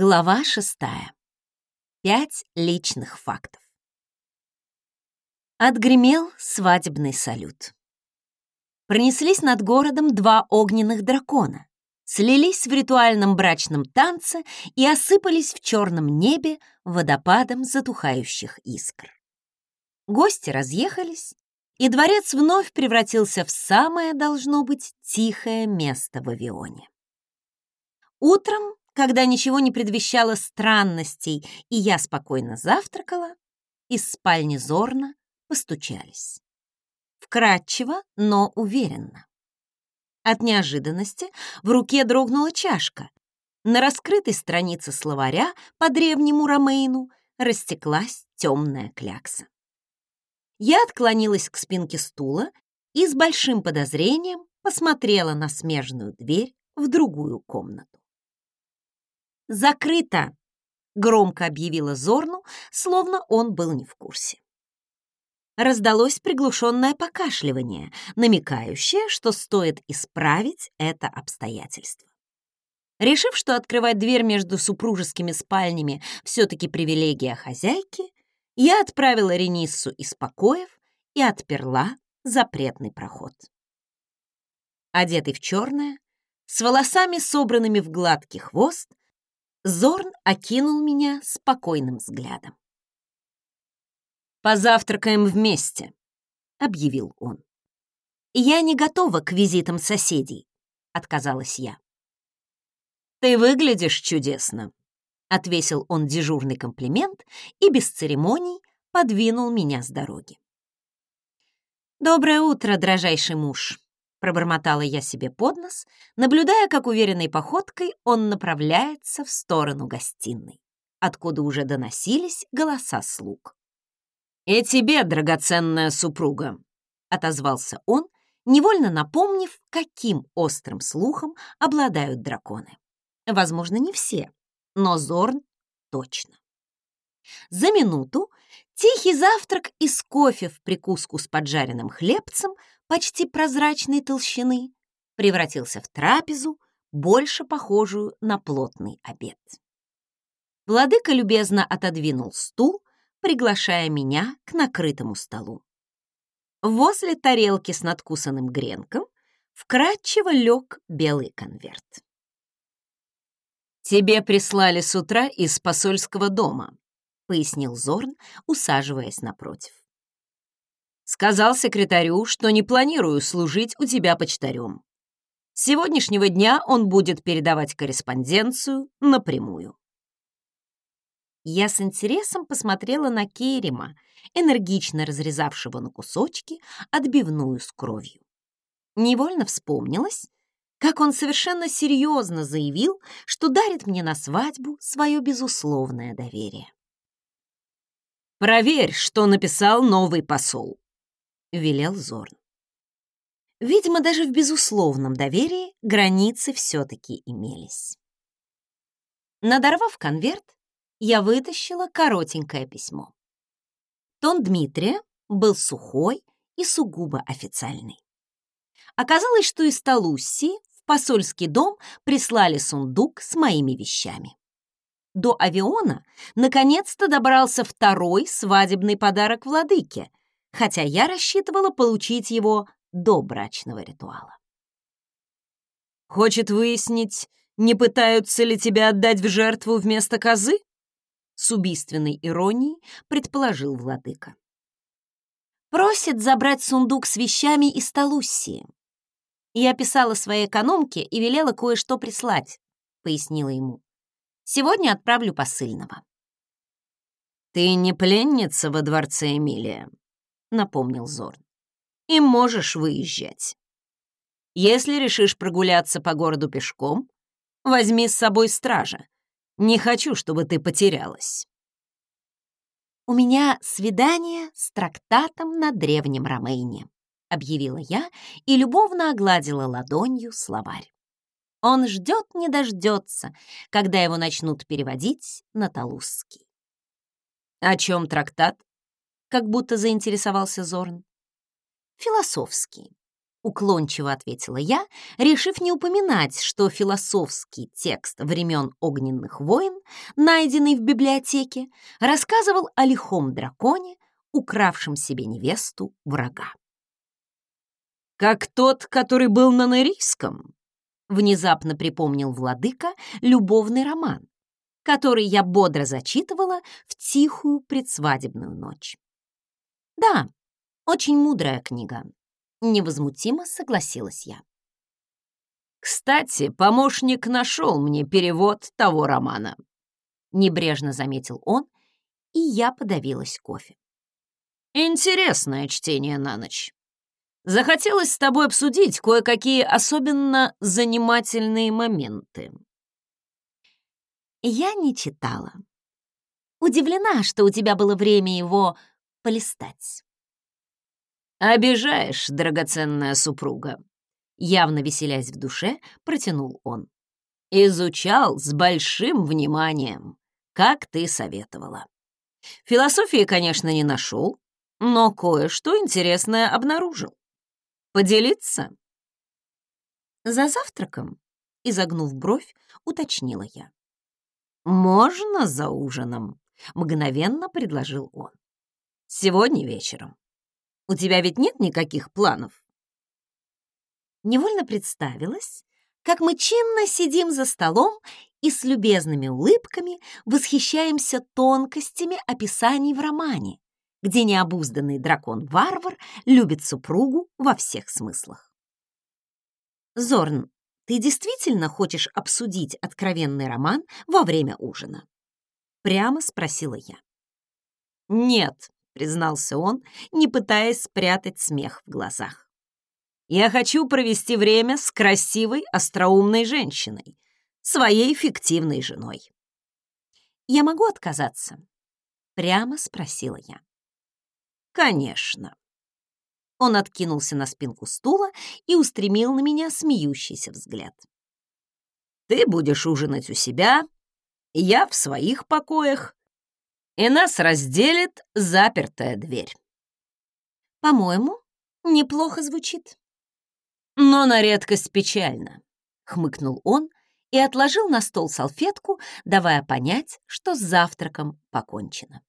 Глава шестая. Пять личных фактов. Отгремел свадебный салют. Пронеслись над городом два огненных дракона, слились в ритуальном брачном танце и осыпались в черном небе водопадом затухающих искр. Гости разъехались, и дворец вновь превратился в самое, должно быть, тихое место в Авионе. Утром когда ничего не предвещало странностей, и я спокойно завтракала, из спальни Зорна постучались. Вкратчиво, но уверенно. От неожиданности в руке дрогнула чашка. На раскрытой странице словаря по древнему Ромейну растеклась темная клякса. Я отклонилась к спинке стула и с большим подозрением посмотрела на смежную дверь в другую комнату. «Закрыто!» — громко объявила Зорну, словно он был не в курсе. Раздалось приглушенное покашливание, намекающее, что стоит исправить это обстоятельство. Решив, что открывать дверь между супружескими спальнями все-таки привилегия хозяйки, я отправила Рениссу из покоев и отперла запретный проход. Одетый в черное, с волосами, собранными в гладкий хвост, Зорн окинул меня спокойным взглядом. «Позавтракаем вместе», — объявил он. «Я не готова к визитам соседей», — отказалась я. «Ты выглядишь чудесно», — отвесил он дежурный комплимент и без церемоний подвинул меня с дороги. «Доброе утро, дрожайший муж», Пробормотала я себе под нос, наблюдая, как уверенной походкой он направляется в сторону гостиной, откуда уже доносились голоса слуг. «И тебе, драгоценная супруга!» — отозвался он, невольно напомнив, каким острым слухом обладают драконы. Возможно, не все, но Зорн точно. За минуту тихий завтрак из кофе в прикуску с поджаренным хлебцем почти прозрачной толщины превратился в трапезу, больше похожую на плотный обед. Владыка любезно отодвинул стул, приглашая меня к накрытому столу. Возле тарелки с надкусанным гренком вкрадчиво лег белый конверт. «Тебе прислали с утра из посольского дома», — пояснил Зорн, усаживаясь напротив. Сказал секретарю, что не планирую служить у тебя почтарем. С сегодняшнего дня он будет передавать корреспонденцию напрямую. Я с интересом посмотрела на Керима, энергично разрезавшего на кусочки отбивную с кровью. Невольно вспомнилось, как он совершенно серьезно заявил, что дарит мне на свадьбу свое безусловное доверие. «Проверь, что написал новый посол», — велел Зорн. Видимо, даже в безусловном доверии границы все-таки имелись. Надорвав конверт, я вытащила коротенькое письмо. Тон Дмитрия был сухой и сугубо официальный. Оказалось, что из Талуссии в посольский дом прислали сундук с моими вещами. До авиона наконец-то добрался второй свадебный подарок владыке, хотя я рассчитывала получить его до брачного ритуала. «Хочет выяснить, не пытаются ли тебя отдать в жертву вместо козы?» С убийственной иронией предположил владыка. «Просит забрать сундук с вещами из Талуссии. Я писала своей экономке и велела кое-что прислать», — пояснила ему. «Сегодня отправлю посыльного». «Ты не пленница во дворце Эмилия?» — напомнил Зорн. «И можешь выезжать. Если решишь прогуляться по городу пешком, возьми с собой стража. Не хочу, чтобы ты потерялась». «У меня свидание с трактатом на древнем Ромейне», — объявила я и любовно огладила ладонью словарь. Он ждет не дождется, когда его начнут переводить на талузский. «О чем трактат?» Как будто заинтересовался Зорн. Философский. Уклончиво ответила я, решив не упоминать, что философский текст времен огненных войн, найденный в библиотеке, рассказывал о лихом драконе, укравшем себе невесту врага. «Как тот, который был на Нерийском», — внезапно припомнил владыка любовный роман, который я бодро зачитывала в тихую предсвадебную ночь. Да, очень мудрая книга, невозмутимо согласилась я. «Кстати, помощник нашел мне перевод того романа», — небрежно заметил он, и я подавилась кофе. «Интересное чтение на ночь. Захотелось с тобой обсудить кое-какие особенно занимательные моменты». Я не читала. Удивлена, что у тебя было время его полистать. «Обижаешь, драгоценная супруга», — явно веселясь в душе, протянул он. «Изучал с большим вниманием, как ты советовала. Философии, конечно, не нашел, но кое-что интересное обнаружил. Поделиться?» За завтраком, изогнув бровь, уточнила я. «Можно за ужином?» — мгновенно предложил он. «Сегодня вечером. У тебя ведь нет никаких планов?» Невольно представилась, как мы чинно сидим за столом и с любезными улыбками восхищаемся тонкостями описаний в романе, где необузданный дракон-варвар любит супругу во всех смыслах. Зорн, ты действительно хочешь обсудить откровенный роман во время ужина? Прямо спросила я. Нет, признался он, не пытаясь спрятать смех в глазах. «Я хочу провести время с красивой, остроумной женщиной, своей фиктивной женой». «Я могу отказаться?» — прямо спросила я. «Конечно». Он откинулся на спинку стула и устремил на меня смеющийся взгляд. «Ты будешь ужинать у себя, я в своих покоях, и нас разделит запертая дверь. По-моему, неплохо звучит. Но на редкость печально, хмыкнул он и отложил на стол салфетку, давая понять, что с завтраком покончено.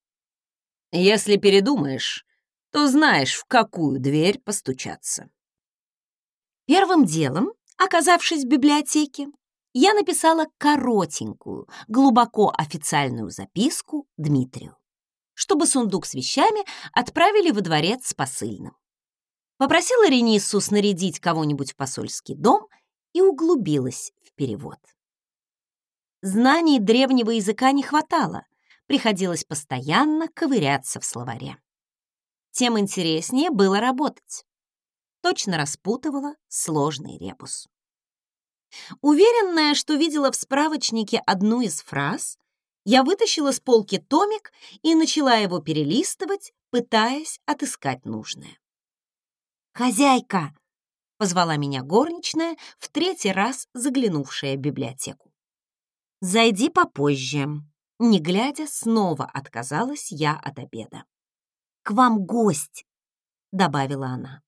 Если передумаешь, то знаешь, в какую дверь постучаться. Первым делом, оказавшись в библиотеке, я написала коротенькую, глубоко официальную записку Дмитрию, чтобы сундук с вещами отправили во дворец с посыльным. Попросила Ренису снарядить кого-нибудь в посольский дом и углубилась в перевод. Знаний древнего языка не хватало, приходилось постоянно ковыряться в словаре. Тем интереснее было работать. Точно распутывала сложный ребус. Уверенная, что видела в справочнике одну из фраз, я вытащила с полки томик и начала его перелистывать, пытаясь отыскать нужное. «Хозяйка!» — позвала меня горничная, в третий раз заглянувшая в библиотеку. «Зайди попозже». Не глядя, снова отказалась я от обеда. «К вам гость!» — добавила она.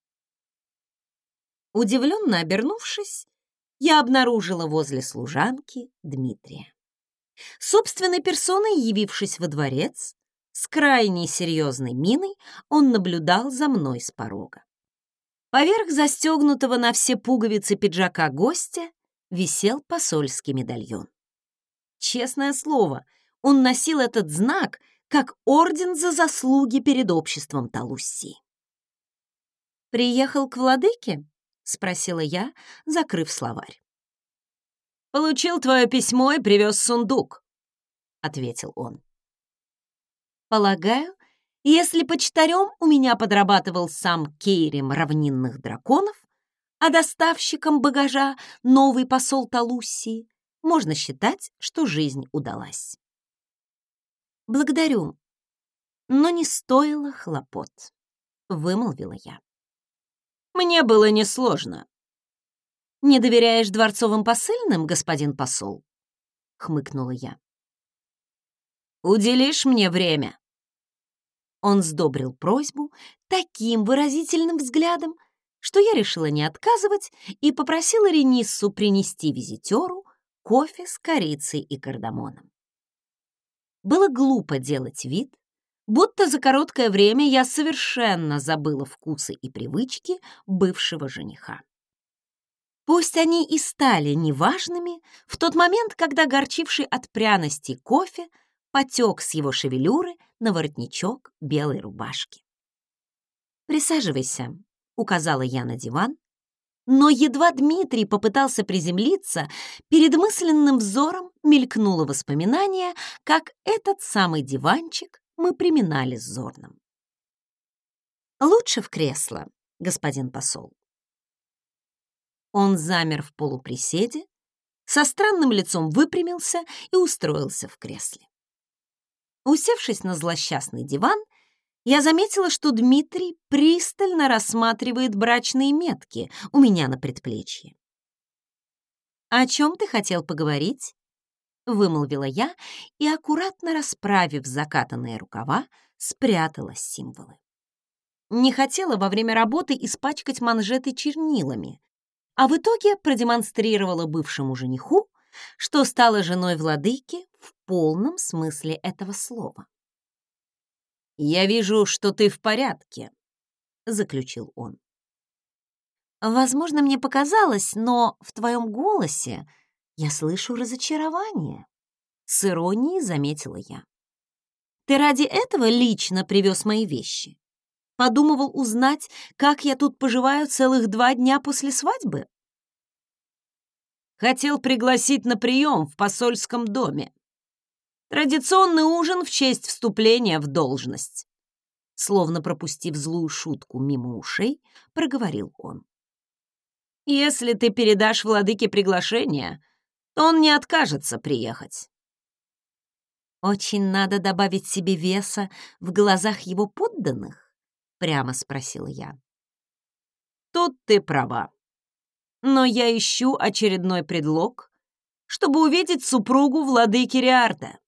Удивленно обернувшись, я обнаружила возле служанки Дмитрия. Собственной персоной явившись во дворец, с крайне серьезной миной он наблюдал за мной с порога. Поверх застегнутого на все пуговицы пиджака гостя висел посольский медальон. Честное слово, он носил этот знак как орден за заслуги перед обществом Талуссии. «Приехал к владыке?» — спросила я, закрыв словарь. «Получил твое письмо и привез сундук», — ответил он. «Полагаю, если почтарем у меня подрабатывал сам Кейрим равнинных драконов, а доставщиком багажа новый посол Талуссии, можно считать, что жизнь удалась. «Благодарю, но не стоило хлопот», — вымолвила я. Мне было несложно. «Не доверяешь дворцовым посыльным, господин посол?» — хмыкнула я. «Уделишь мне время?» Он сдобрил просьбу таким выразительным взглядом, что я решила не отказывать и попросила Рениссу принести визитеру кофе с корицей и кардамоном. Было глупо делать вид, будто за короткое время я совершенно забыла вкусы и привычки бывшего жениха. Пусть они и стали неважными в тот момент, когда горчивший от пряности кофе потек с его шевелюры на воротничок белой рубашки. «Присаживайся», — указала я на диван, но едва Дмитрий попытался приземлиться, перед мысленным взором мелькнуло воспоминание, как этот самый диванчик мы приминали с Зорным. «Лучше в кресло, господин посол». Он замер в полуприседе, со странным лицом выпрямился и устроился в кресле. Усевшись на злосчастный диван, я заметила, что Дмитрий пристально рассматривает брачные метки у меня на предплечье. «О чем ты хотел поговорить?» — вымолвила я и, аккуратно расправив закатанные рукава, спрятала символы. Не хотела во время работы испачкать манжеты чернилами, а в итоге продемонстрировала бывшему жениху, что стала женой владыки в полном смысле этого слова. «Я вижу, что ты в порядке», — заключил он. «Возможно, мне показалось, но в твоем голосе я слышу разочарование», — с иронией заметила я. «Ты ради этого лично привез мои вещи? Подумывал узнать, как я тут поживаю целых два дня после свадьбы?» Хотел пригласить на прием в посольском доме. Традиционный ужин в честь вступления в должность. Словно пропустив злую шутку мимо ушей, проговорил он. Если ты передашь владыке приглашение, он не откажется приехать. «Очень надо добавить себе веса в глазах его подданных?» — прямо спросила я. «Тут ты права. Но я ищу очередной предлог, чтобы увидеть супругу владыки Риарда.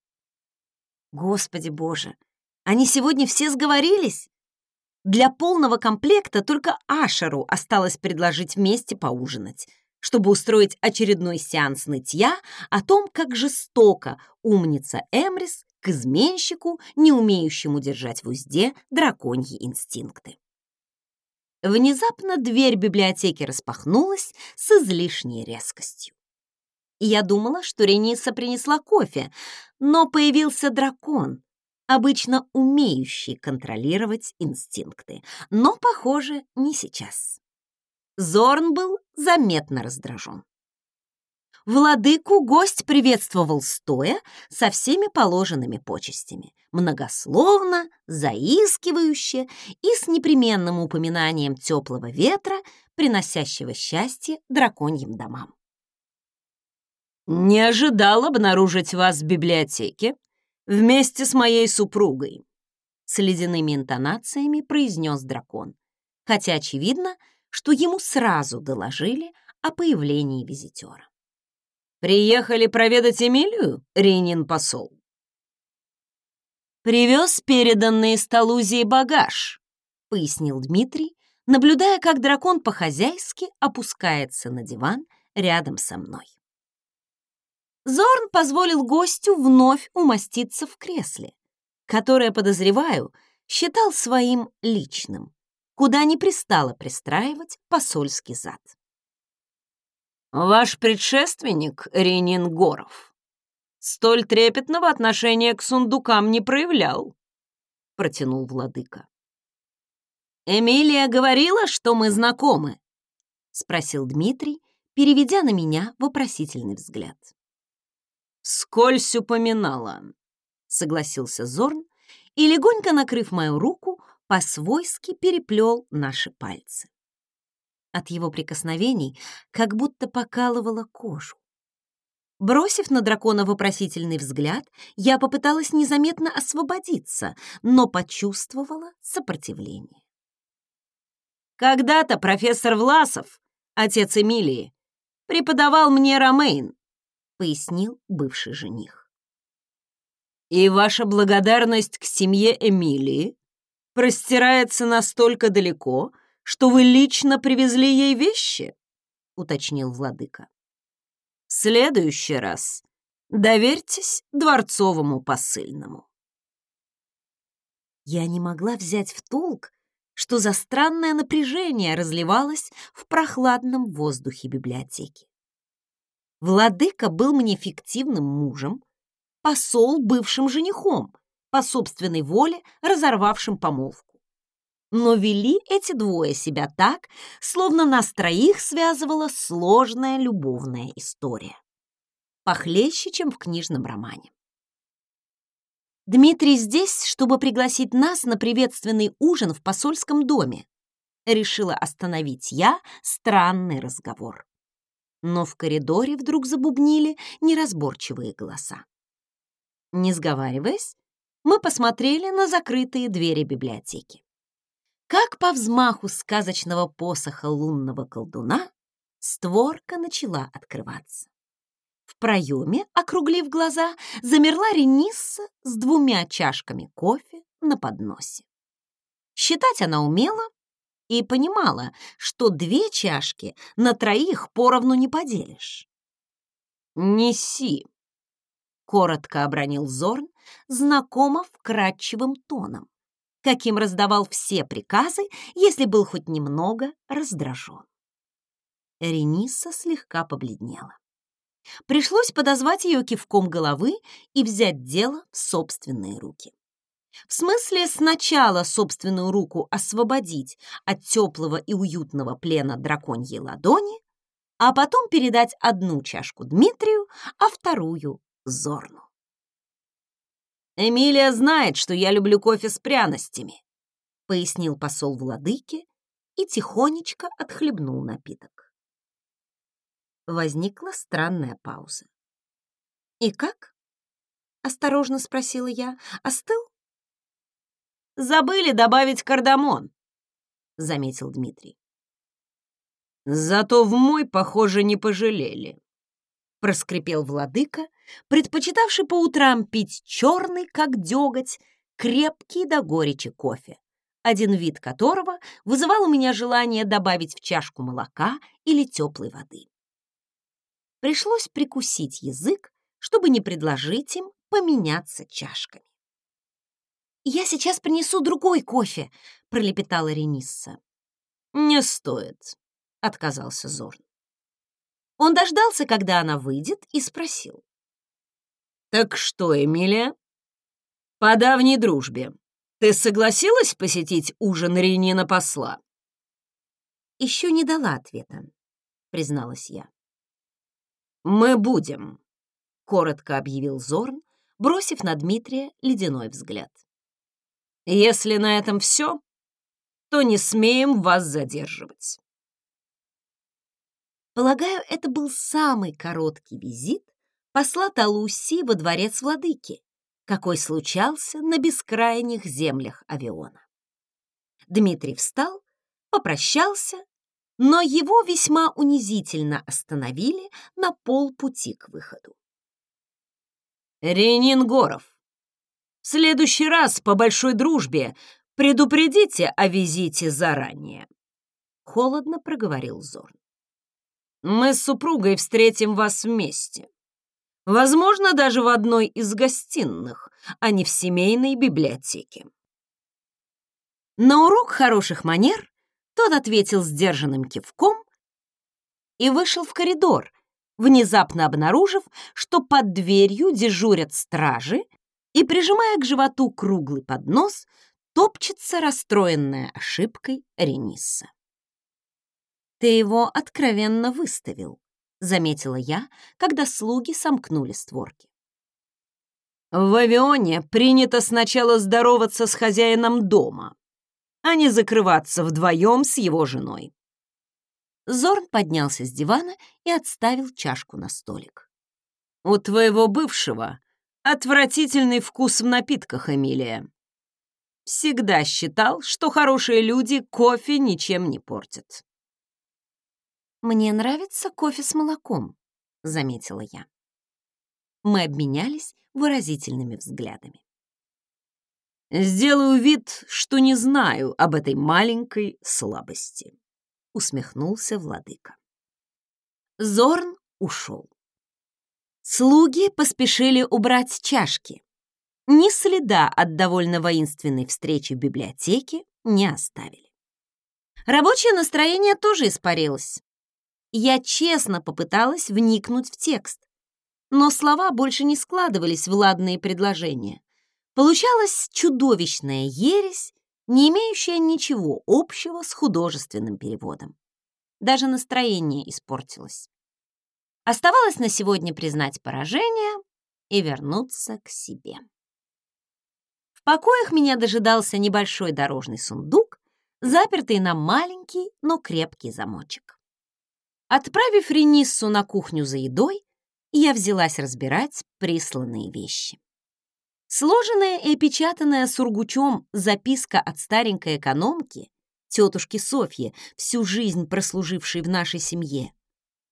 Господи боже, они сегодня все сговорились? Для полного комплекта только Ашеру осталось предложить вместе поужинать, чтобы устроить очередной сеанс нытья о том, как жестоко умница Эмрис к изменщику, не умеющему держать в узде драконьи инстинкты. Внезапно дверь библиотеки распахнулась с излишней резкостью. Я думала, что Рениса принесла кофе, но появился дракон, обычно умеющий контролировать инстинкты. Но, похоже, не сейчас. Зорн был заметно раздражен. Владыку гость приветствовал стоя со всеми положенными почестями, многословно, заискивающе и с непременным упоминанием теплого ветра, приносящего счастье драконьим домам. «Не ожидал обнаружить вас в библиотеке вместе с моей супругой», с ледяными интонациями произнес дракон, хотя очевидно, что ему сразу доложили о появлении визитера. «Приехали проведать Эмилию, Рейнин посол?» «Привез переданный из Талузии багаж», — пояснил Дмитрий, наблюдая, как дракон по-хозяйски опускается на диван рядом со мной. Зорн позволил гостю вновь умоститься в кресле, которое, подозреваю, считал своим личным, куда не пристало пристраивать посольский зад. «Ваш предшественник, Ренин Горов, столь трепетного отношения к сундукам не проявлял», — протянул владыка. «Эмилия говорила, что мы знакомы?» — спросил Дмитрий, переведя на меня вопросительный взгляд. «Скользь упоминала», — согласился Зорн и, легонько накрыв мою руку, по-свойски переплел наши пальцы. От его прикосновений как будто покалывала кожу. Бросив на дракона вопросительный взгляд, я попыталась незаметно освободиться, но почувствовала сопротивление. «Когда-то профессор Власов, отец Эмилии, преподавал мне Ромейн, пояснил бывший жених. «И ваша благодарность к семье Эмилии простирается настолько далеко, что вы лично привезли ей вещи?» — уточнил владыка. «В следующий раз доверьтесь дворцовому посыльному». Я не могла взять в толк, что за странное напряжение разливалось в прохладном воздухе библиотеки. Владыка был мне фиктивным мужем, посол бывшим женихом, по собственной воле разорвавшим помолвку. Но вели эти двое себя так, словно нас троих связывала сложная любовная история. Похлеще, чем в книжном романе. Дмитрий здесь, чтобы пригласить нас на приветственный ужин в посольском доме. Решила остановить я странный разговор. Но в коридоре вдруг забубнили неразборчивые голоса. Не сговариваясь, мы посмотрели на закрытые двери библиотеки. Как по взмаху сказочного посоха лунного колдуна створка начала открываться. В проеме, округлив глаза, замерла Ренисса с двумя чашками кофе на подносе. Считать она умела и понимала, что две чашки на троих поровну не поделишь. «Неси!» — коротко обронил Зорн, знакомо вкрадчивым тоном, каким раздавал все приказы, если был хоть немного раздражен. Рениса слегка побледнела. Пришлось подозвать ее кивком головы и взять дело в собственные руки. В смысле сначала собственную руку освободить от теплого и уютного плена драконьей ладони, а потом передать одну чашку Дмитрию, а вторую — Зорну. «Эмилия знает, что я люблю кофе с пряностями», — пояснил посол владыки и тихонечко отхлебнул напиток. Возникла странная пауза. «И как?» — осторожно спросила я. «Остыл?» «Забыли добавить кардамон», — заметил Дмитрий. «Зато в мой, похоже, не пожалели», — проскрипел владыка, предпочитавший по утрам пить черный, как деготь, крепкий до горечи кофе, один вид которого вызывал у меня желание добавить в чашку молока или теплой воды пришлось прикусить язык, чтобы не предложить им поменяться чашками. «Я сейчас принесу другой кофе», — пролепетала Ренисса. «Не стоит», — отказался Зорн. Он дождался, когда она выйдет, и спросил. «Так что, Эмилия? По давней дружбе ты согласилась посетить ужин Ренина посла?» «Еще не дала ответа», — призналась я. «Мы будем», — коротко объявил Зорн, бросив на Дмитрия ледяной взгляд. «Если на этом все, то не смеем вас задерживать». Полагаю, это был самый короткий визит посла Талуси во дворец владыки, какой случался на бескрайних землях Авиона. Дмитрий встал, попрощался но его весьма унизительно остановили на полпути к выходу. «Ренин Горов, в следующий раз по большой дружбе предупредите о визите заранее», — холодно проговорил Зорн. «Мы с супругой встретим вас вместе. Возможно, даже в одной из гостиных, а не в семейной библиотеке». На урок хороших манер тот ответил сдержанным кивком и вышел в коридор, внезапно обнаружив, что под дверью дежурят стражи и, прижимая к животу круглый поднос, топчется расстроенная ошибкой Ренисса. «Ты его откровенно выставил», — заметила я, когда слуги сомкнули створки. «В авионе принято сначала здороваться с хозяином дома», а не закрываться вдвоем с его женой. Зорн поднялся с дивана и отставил чашку на столик. «У твоего бывшего отвратительный вкус в напитках, Эмилия. Всегда считал, что хорошие люди кофе ничем не портят». «Мне нравится кофе с молоком», — заметила я. Мы обменялись выразительными взглядами. «Сделаю вид, что не знаю об этой маленькой слабости», — усмехнулся владыка. Зорн ушел. Слуги поспешили убрать чашки. Ни следа от довольно воинственной встречи в библиотеке не оставили. Рабочее настроение тоже испарилось. Я честно попыталась вникнуть в текст, но слова больше не складывались в ладные предложения. Получалась чудовищная ересь, не имеющая ничего общего с художественным переводом. Даже настроение испортилось. Оставалось на сегодня признать поражение и вернуться к себе. В покоях меня дожидался небольшой дорожный сундук, запертый на маленький, но крепкий замочек. Отправив Рениссу на кухню за едой, я взялась разбирать присланные вещи. Сложенная и опечатанная сургучом записка от старенькой экономки, тетушки Софьи, всю жизнь прослужившей в нашей семье,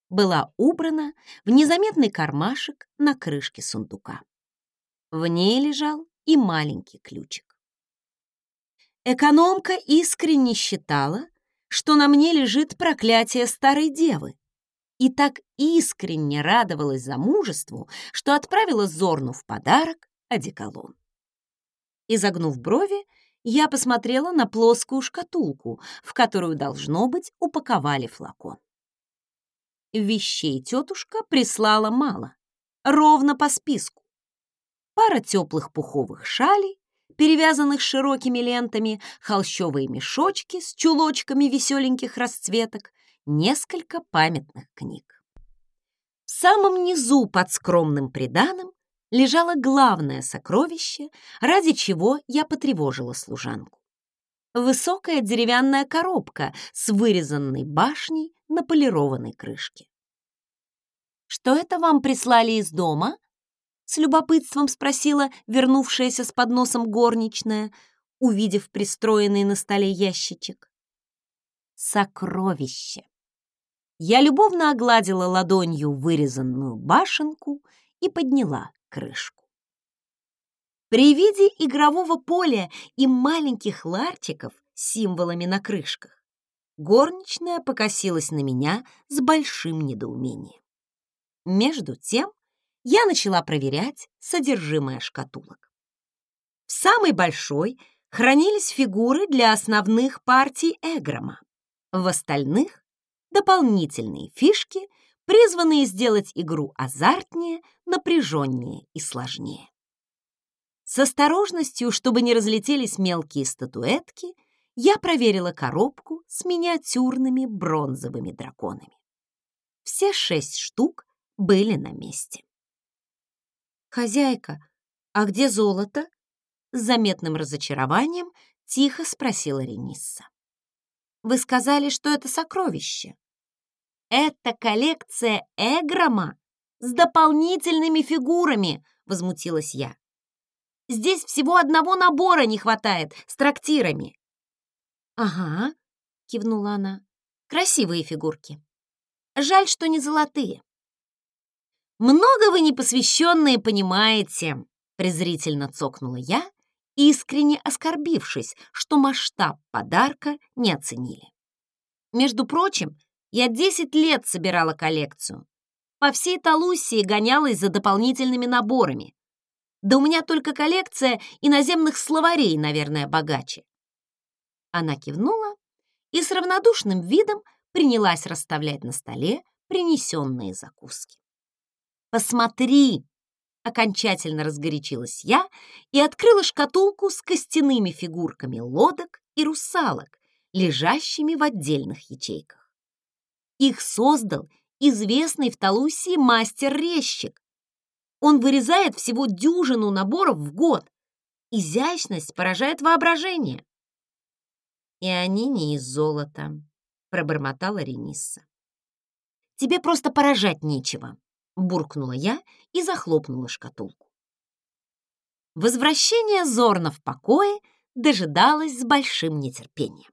была убрана в незаметный кармашек на крышке сундука. В ней лежал и маленький ключик. Экономка искренне считала, что на мне лежит проклятие старой девы, и так искренне радовалась замужеству, что отправила Зорну в подарок одеколон. Изогнув брови, я посмотрела на плоскую шкатулку, в которую, должно быть, упаковали флакон. Вещей тетушка прислала мало, ровно по списку. Пара теплых пуховых шалей, перевязанных широкими лентами, холщовые мешочки с чулочками веселеньких расцветок, несколько памятных книг. В самом низу под скромным приданым лежало главное сокровище, ради чего я потревожила служанку. Высокая деревянная коробка с вырезанной башней на полированной крышке. «Что это вам прислали из дома?» С любопытством спросила вернувшаяся с подносом горничная, увидев пристроенный на столе ящичек. «Сокровище!» Я любовно огладила ладонью вырезанную башенку и подняла крышку. При виде игрового поля и маленьких ларчиков с символами на крышках горничная покосилась на меня с большим недоумением. Между тем я начала проверять содержимое шкатулок. В самой большой хранились фигуры для основных партий Эгрома, в остальных — дополнительные фишки — призванные сделать игру азартнее, напряженнее и сложнее. С осторожностью, чтобы не разлетелись мелкие статуэтки, я проверила коробку с миниатюрными бронзовыми драконами. Все шесть штук были на месте. «Хозяйка, а где золото?» С заметным разочарованием тихо спросила Ренисса. «Вы сказали, что это сокровище. «Это коллекция Эгрома с дополнительными фигурами!» — возмутилась я. «Здесь всего одного набора не хватает с трактирами». «Ага», — кивнула она, — «красивые фигурки. Жаль, что не золотые». «Много вы непосвященные понимаете», — презрительно цокнула я, искренне оскорбившись, что масштаб подарка не оценили. Между прочим, я 10 лет собирала коллекцию. По всей Талусии гонялась за дополнительными наборами. Да у меня только коллекция иноземных словарей, наверное, богаче. Она кивнула и с равнодушным видом принялась расставлять на столе принесенные закуски. «Посмотри!» — окончательно разгорячилась я и открыла шкатулку с костяными фигурками лодок и русалок, лежащими в отдельных ячейках. Их создал известный в Талусии мастер-резчик. Он вырезает всего дюжину наборов в год. Изящность поражает воображение. И они не из золота, пробормотала Ренисса. Тебе просто поражать нечего, буркнула я и захлопнула шкатулку. Возвращение Зорна в покое дожидалось с большим нетерпением.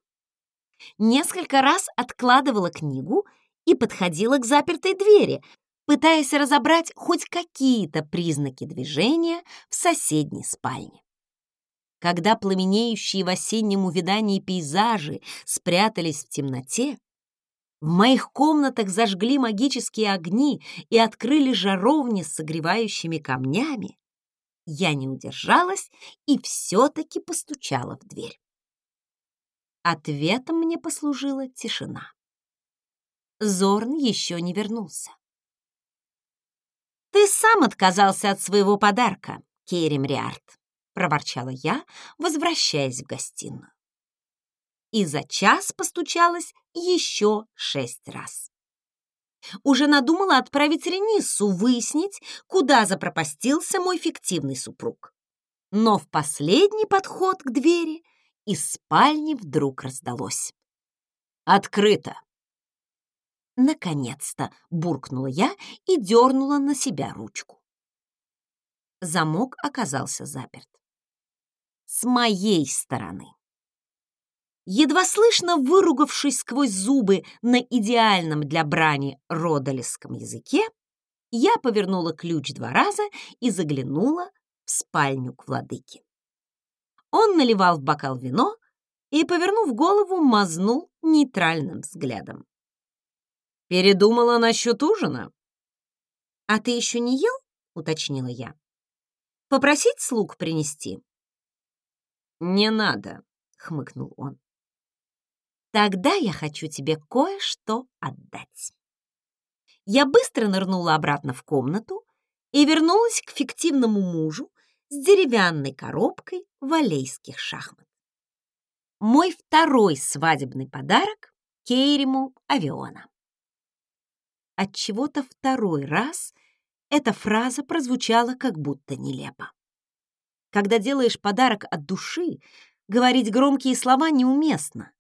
Несколько раз откладывала книгу и подходила к запертой двери, пытаясь разобрать хоть какие-то признаки движения в соседней спальне. Когда пламенеющие в осеннем увядании пейзажи спрятались в темноте, в моих комнатах зажгли магические огни и открыли жаровни с согревающими камнями, я не удержалась и все-таки постучала в дверь. Ответом мне послужила тишина. Зорн еще не вернулся. «Ты сам отказался от своего подарка, Керем Риарт», — проворчала я, возвращаясь в гостиную. И за час постучалась еще шесть раз. Уже надумала отправить Рениссу выяснить, куда запропастился мой фиктивный супруг. Но в последний подход к двери из спальни вдруг раздалось. «Открыто!» Наконец-то буркнула я и дернула на себя ручку. Замок оказался заперт. С моей стороны. Едва слышно выругавшись сквозь зубы на идеальном для брани родолесском языке, я повернула ключ два раза и заглянула в спальню к владыке. Он наливал в бокал вино и, повернув голову, мазнул нейтральным взглядом. Передумала насчет ужина? А ты еще не ел? уточнила я. Попросить слуг принести? Не надо, хмыкнул он. Тогда я хочу тебе кое-что отдать. Я быстро нырнула обратно в комнату и вернулась к фиктивному мужу с деревянной коробкой валейских шахмат. Мой второй свадебный подарок Кейриму Авиона. От чего-то второй раз эта фраза прозвучала как будто нелепо. Когда делаешь подарок от души, говорить громкие слова неуместно.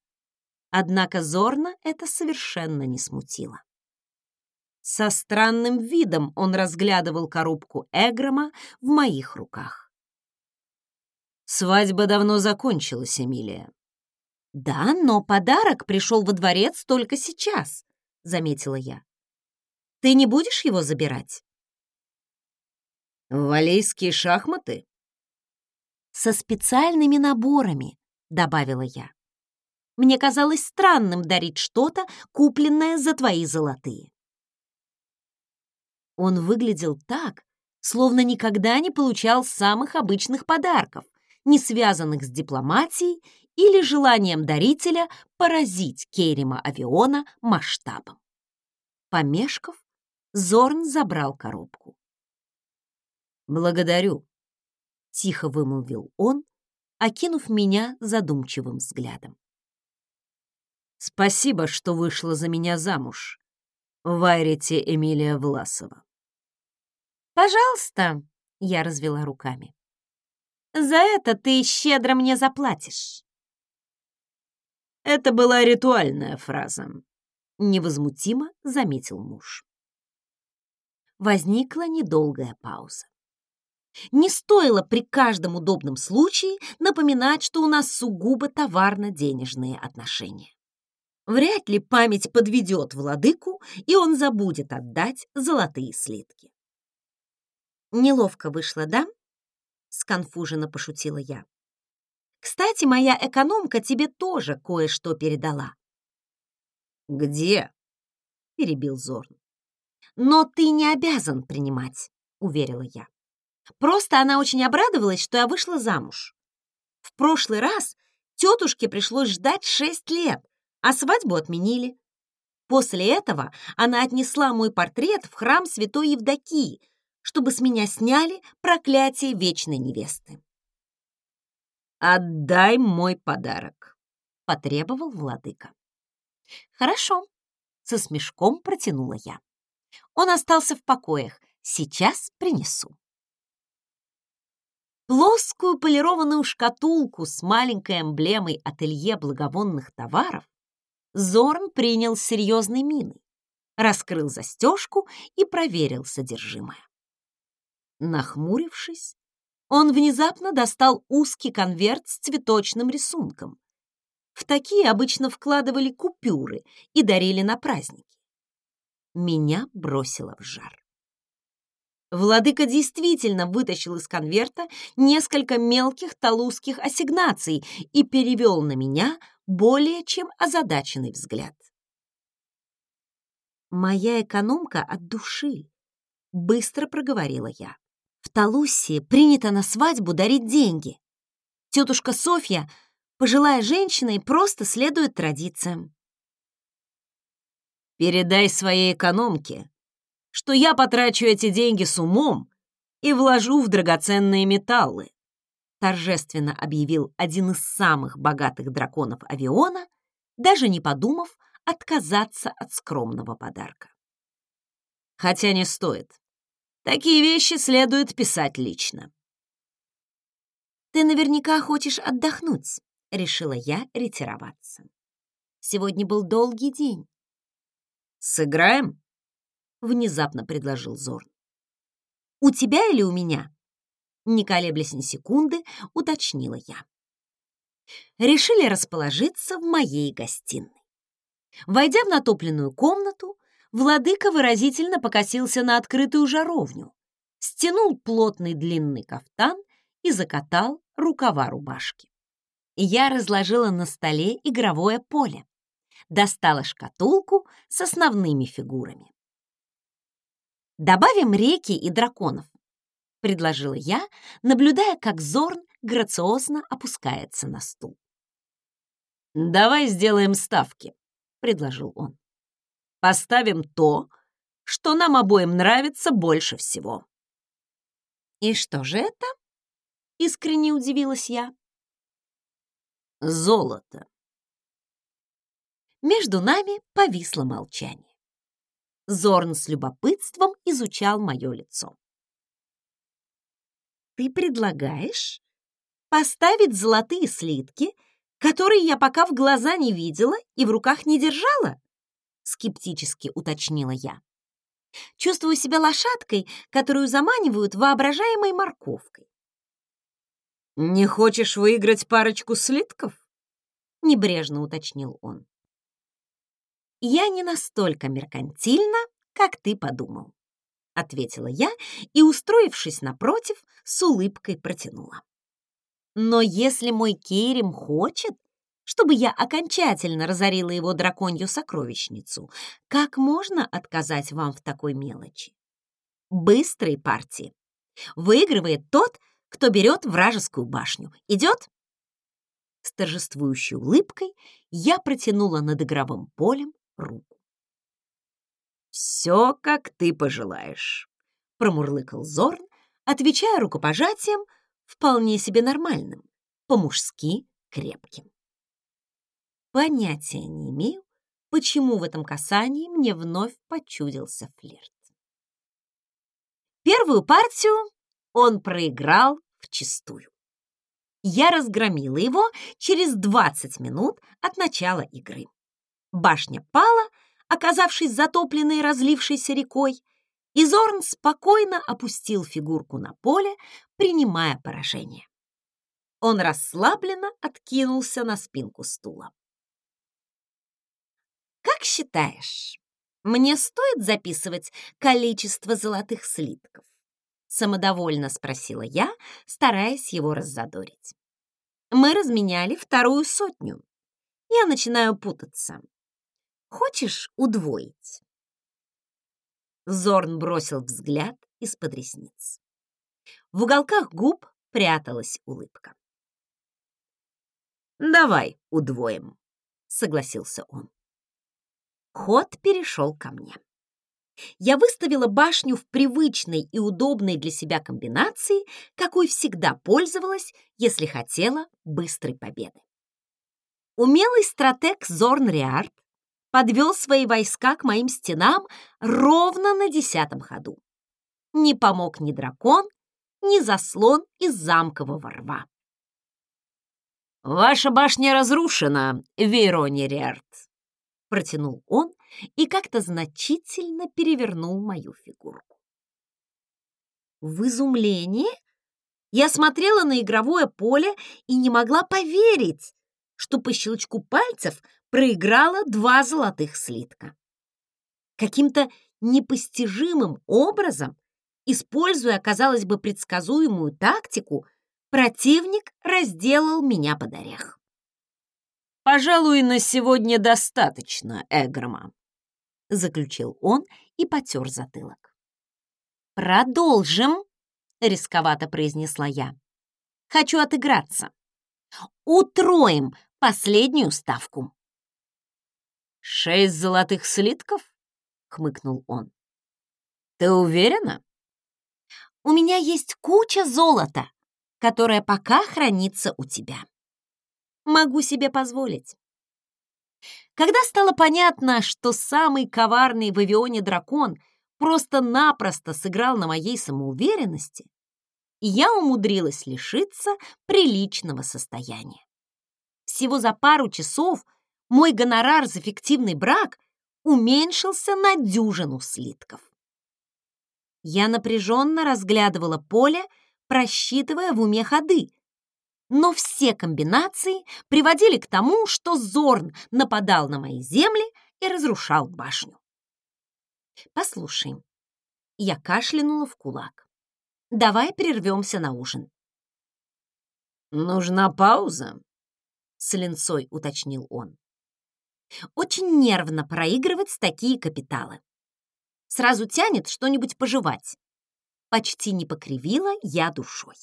Однако Зорна это совершенно не смутило. Со странным видом он разглядывал коробку Эгрома в моих руках. «Свадьба давно закончилась, Эмилия». «Да, но подарок пришел во дворец только сейчас», — заметила я. Ты не будешь его забирать?» «Валейские шахматы?» «Со специальными наборами», — добавила я. «Мне казалось странным дарить что-то, купленное за твои золотые». Он выглядел так, словно никогда не получал самых обычных подарков, не связанных с дипломатией или желанием дарителя поразить Керима Авиона масштабом. Помешков, Зорн забрал коробку. «Благодарю», — тихо вымолвил он, окинув меня задумчивым взглядом. «Спасибо, что вышла за меня замуж, Вайрите Эмилия Власова». «Пожалуйста», — я развела руками. «За это ты щедро мне заплатишь». Это была ритуальная фраза, — невозмутимо заметил муж возникла недолгая пауза. Не стоило при каждом удобном случае напоминать, что у нас сугубо товарно-денежные отношения. Вряд ли память подведет владыку, и он забудет отдать золотые слитки. Неловко вышло, да? Сконфуженно пошутила я. Кстати, моя экономка тебе тоже кое-что передала. Где? перебил Зорн. «Но ты не обязан принимать», — уверила я. «Просто она очень обрадовалась, что я вышла замуж. В прошлый раз тетушке пришлось ждать шесть лет, а свадьбу отменили. После этого она отнесла мой портрет в храм святой Евдокии, чтобы с меня сняли проклятие вечной невесты. «Отдай мой подарок», — потребовал владыка. «Хорошо», — со смешком протянула я. Он остался в покоях. Сейчас принесу. Плоскую полированную шкатулку с маленькой эмблемой ателье благовонных товаров Зорн принял с серьезной миной, раскрыл застежку и проверил содержимое. Нахмурившись, он внезапно достал узкий конверт с цветочным рисунком. В такие обычно вкладывали купюры и дарили на праздники меня бросило в жар. Владыка действительно вытащил из конверта несколько мелких талузских ассигнаций и перевел на меня более чем озадаченный взгляд. «Моя экономка от души», — быстро проговорила я. «В Талусе принято на свадьбу дарить деньги. Тетушка Софья, пожилая женщина, и просто следует традициям». «Передай своей экономке, что я потрачу эти деньги с умом и вложу в драгоценные металлы», торжественно объявил один из самых богатых драконов Авиона, даже не подумав отказаться от скромного подарка. Хотя не стоит. Такие вещи следует писать лично. «Ты наверняка хочешь отдохнуть», — решила я ретироваться. Сегодня был долгий день. «Сыграем?» — внезапно предложил Зорн. «У тебя или у меня?» Не колеблясь ни секунды, уточнила я. Решили расположиться в моей гостиной. Войдя в натопленную комнату, владыка выразительно покосился на открытую жаровню, стянул плотный длинный кафтан и закатал рукава рубашки. Я разложила на столе игровое поле, достала шкатулку с основными фигурами. «Добавим реки и драконов», — предложила я, наблюдая, как Зорн грациозно опускается на стул. «Давай сделаем ставки», — предложил он. «Поставим то, что нам обоим нравится больше всего». «И что же это?» — искренне удивилась я. «Золото». Между нами повисло молчание. Зорн с любопытством изучал мое лицо. «Ты предлагаешь поставить золотые слитки, которые я пока в глаза не видела и в руках не держала?» скептически уточнила я. Чувствую себя лошадкой, которую заманивают воображаемой морковкой. «Не хочешь выиграть парочку слитков?» — небрежно уточнил он я не настолько меркантильна, как ты подумал», — ответила я и, устроившись напротив, с улыбкой протянула. «Но если мой Керим хочет, чтобы я окончательно разорила его драконью сокровищницу, как можно отказать вам в такой мелочи? Быстрой партии. Выигрывает тот, кто берет вражескую башню. Идет?» С торжествующей улыбкой я протянула над игровым полем руку. «Все, как ты пожелаешь», — промурлыкал Зорн, отвечая рукопожатием вполне себе нормальным, по-мужски крепким. Понятия не имею, почему в этом касании мне вновь почудился флирт. Первую партию он проиграл вчистую. Я разгромила его через 20 минут от начала игры. Башня пала, оказавшись затопленной разлившейся рекой, и Зорн спокойно опустил фигурку на поле, принимая поражение. Он расслабленно откинулся на спинку стула. «Как считаешь, мне стоит записывать количество золотых слитков?» Самодовольно спросила я, стараясь его раззадорить. «Мы разменяли вторую сотню. Я начинаю путаться. Хочешь удвоить?» Зорн бросил взгляд из-под ресниц. В уголках губ пряталась улыбка. «Давай удвоим», — согласился он. Ход перешел ко мне. Я выставила башню в привычной и удобной для себя комбинации, какой всегда пользовалась, если хотела быстрой победы. Умелый стратег Зорн Риард подвел свои войска к моим стенам ровно на десятом ходу. Не помог ни дракон, ни заслон из замкового рва. «Ваша башня разрушена, Верони протянул он и как-то значительно перевернул мою фигурку. В изумлении я смотрела на игровое поле и не могла поверить, что по щелчку пальцев проиграла два золотых слитка. Каким-то непостижимым образом Используя, казалось бы, предсказуемую тактику, противник разделал меня под орех. «Пожалуй, на сегодня достаточно, Эгрома», — заключил он и потер затылок. «Продолжим», — рисковато произнесла я. «Хочу отыграться. Утроим последнюю ставку». «Шесть золотых слитков?» — хмыкнул он. «Ты уверена?» «У меня есть куча золота, которое пока хранится у тебя. Могу себе позволить». Когда стало понятно, что самый коварный в Авионе дракон просто-напросто сыграл на моей самоуверенности, я умудрилась лишиться приличного состояния. Всего за пару часов мой гонорар за фиктивный брак уменьшился на дюжину слитков. Я напряженно разглядывала поле, просчитывая в уме ходы, но все комбинации приводили к тому, что Зорн нападал на мои земли и разрушал башню. «Послушай», — я кашлянула в кулак, — «давай прервемся на ужин». «Нужна пауза?» — с линцой уточнил он. «Очень нервно проигрывать такие капиталы. Сразу тянет что-нибудь пожевать». Почти не покривила я душой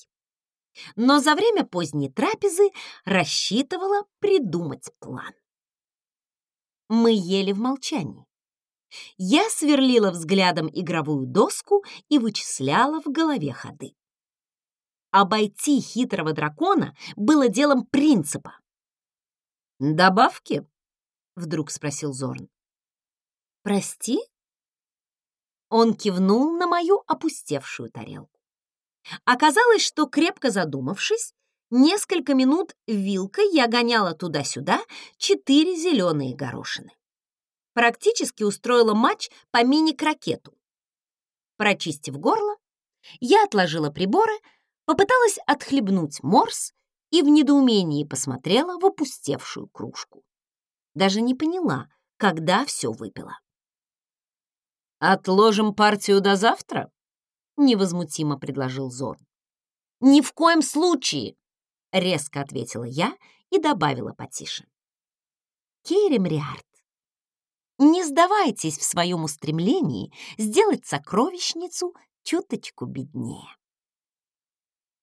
но за время поздней трапезы рассчитывала придумать план. Мы ели в молчании. Я сверлила взглядом игровую доску и вычисляла в голове ходы. Обойти хитрого дракона было делом принципа. «Добавки?» — вдруг спросил Зорн. «Прости?» Он кивнул на мою опустевшую тарелку. Оказалось, что, крепко задумавшись, несколько минут вилкой я гоняла туда-сюда четыре зеленые горошины. Практически устроила матч по мини-крокету. Прочистив горло, я отложила приборы, попыталась отхлебнуть морс и в недоумении посмотрела в опустевшую кружку. Даже не поняла, когда все выпила. «Отложим партию до завтра?» — невозмутимо предложил Зорн. «Ни в коем случае!» — резко ответила я и добавила потише. «Кейри Мриарт, не сдавайтесь в своем устремлении сделать сокровищницу чуточку беднее».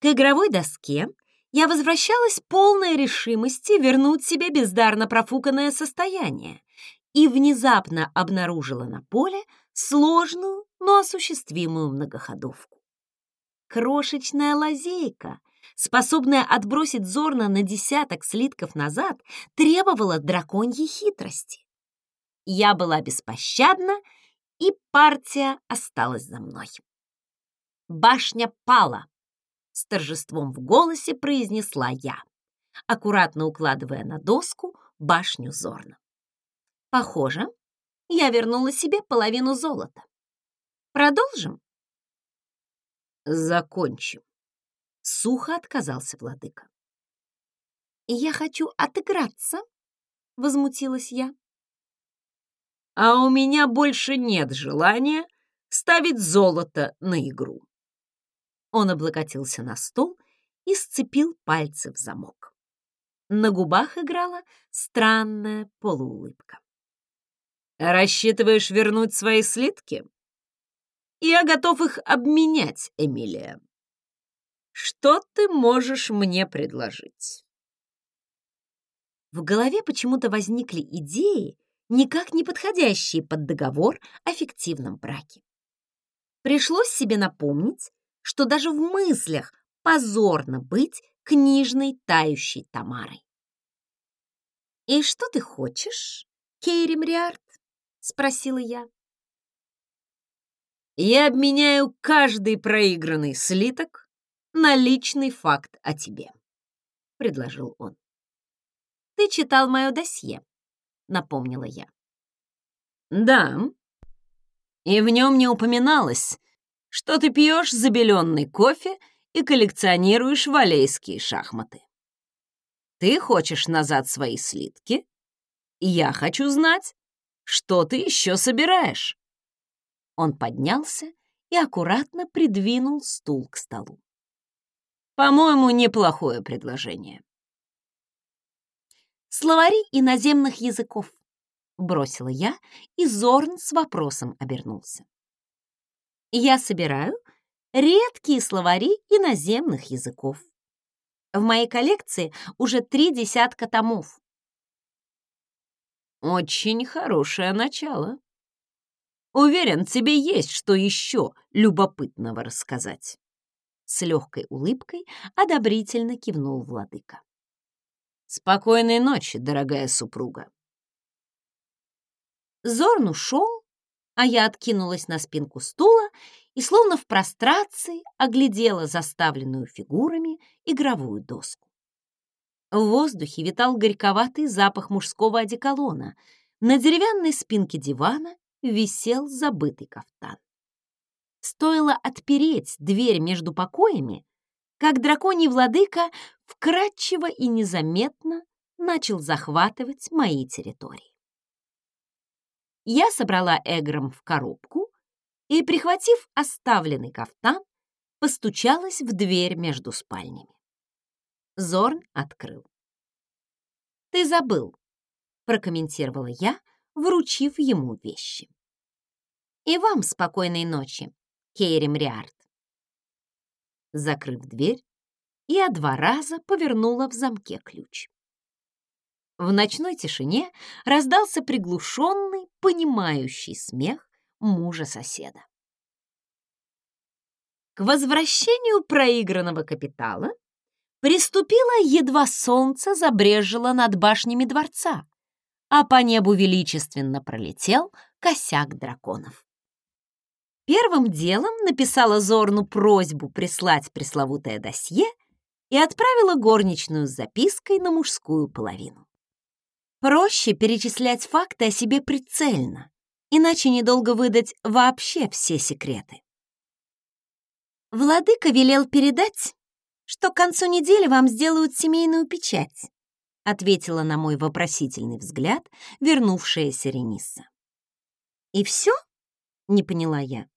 К игровой доске я возвращалась полной решимости вернуть себе бездарно профуканное состояние и внезапно обнаружила на поле сложную, но осуществимую многоходовку. Крошечная лазейка, способная отбросить Зорна на десяток слитков назад, требовала драконьей хитрости. Я была беспощадна, и партия осталась за мной. «Башня пала!» — с торжеством в голосе произнесла я, аккуратно укладывая на доску башню Зорна. Похоже, я вернула себе половину золота. Продолжим? Закончим. Сухо отказался владыка. Я хочу отыграться, возмутилась я. А у меня больше нет желания ставить золото на игру. Он облокотился на стол и сцепил пальцы в замок. На губах играла странная полуулыбка. Рассчитываешь вернуть свои слитки? Я готов их обменять, Эмилия. Что ты можешь мне предложить? В голове почему-то возникли идеи, никак не подходящие под договор о фиктивном браке. Пришлось себе напомнить, что даже в мыслях позорно быть книжной тающей Тамарой. «И что ты хочешь, Кейри Мриарт?» — спросила я. «Я обменяю каждый проигранный слиток на личный факт о тебе», — предложил он. «Ты читал мое досье», — напомнила я. «Да, и в нем не упоминалось, что ты пьешь забеленный кофе и коллекционируешь валейские шахматы. Ты хочешь назад свои слитки, я хочу знать, что ты еще собираешь?» Он поднялся и аккуратно придвинул стул к столу. «По-моему, неплохое предложение». «Словари иноземных языков», — бросила я, и Зорн с вопросом обернулся. «Я собираю редкие словари иноземных языков. В моей коллекции уже три десятка томов. Очень хорошее начало. Уверен, тебе есть что еще любопытного рассказать. С легкой улыбкой одобрительно кивнул владыка. Спокойной ночи, дорогая супруга. Зорн ушел, а я откинулась на спинку стула и, словно в прострации, оглядела заставленную фигурами игровую доску. В воздухе витал горьковатый запах мужского одеколона. На деревянной спинке дивана висел забытый кафтан. Стоило отпереть дверь между покоями, как драконий владыка вкрадчиво и незаметно начал захватывать мои территории. Я собрала Эгром в коробку и, прихватив оставленный кафтан, постучалась в дверь между спальнями. Зорн открыл. «Ты забыл», — прокомментировала я, вручив ему вещи. «И вам спокойной ночи, Кейрим Риард». Закрыв дверь, я два раза повернула в замке ключ. В ночной тишине раздался приглушенный, понимающий смех мужа-соседа. К возвращению проигранного капитала приступила, едва солнце забрежило над башнями дворца, а по небу величественно пролетел косяк драконов. Первым делом написала Зорну просьбу прислать пресловутое досье и отправила горничную с запиской на мужскую половину. Проще перечислять факты о себе прицельно, иначе недолго выдать вообще все секреты. Владыка велел передать, что к концу недели вам сделают семейную печать, ответила на мой вопросительный взгляд вернувшаяся Ренисса. И все? Не поняла я.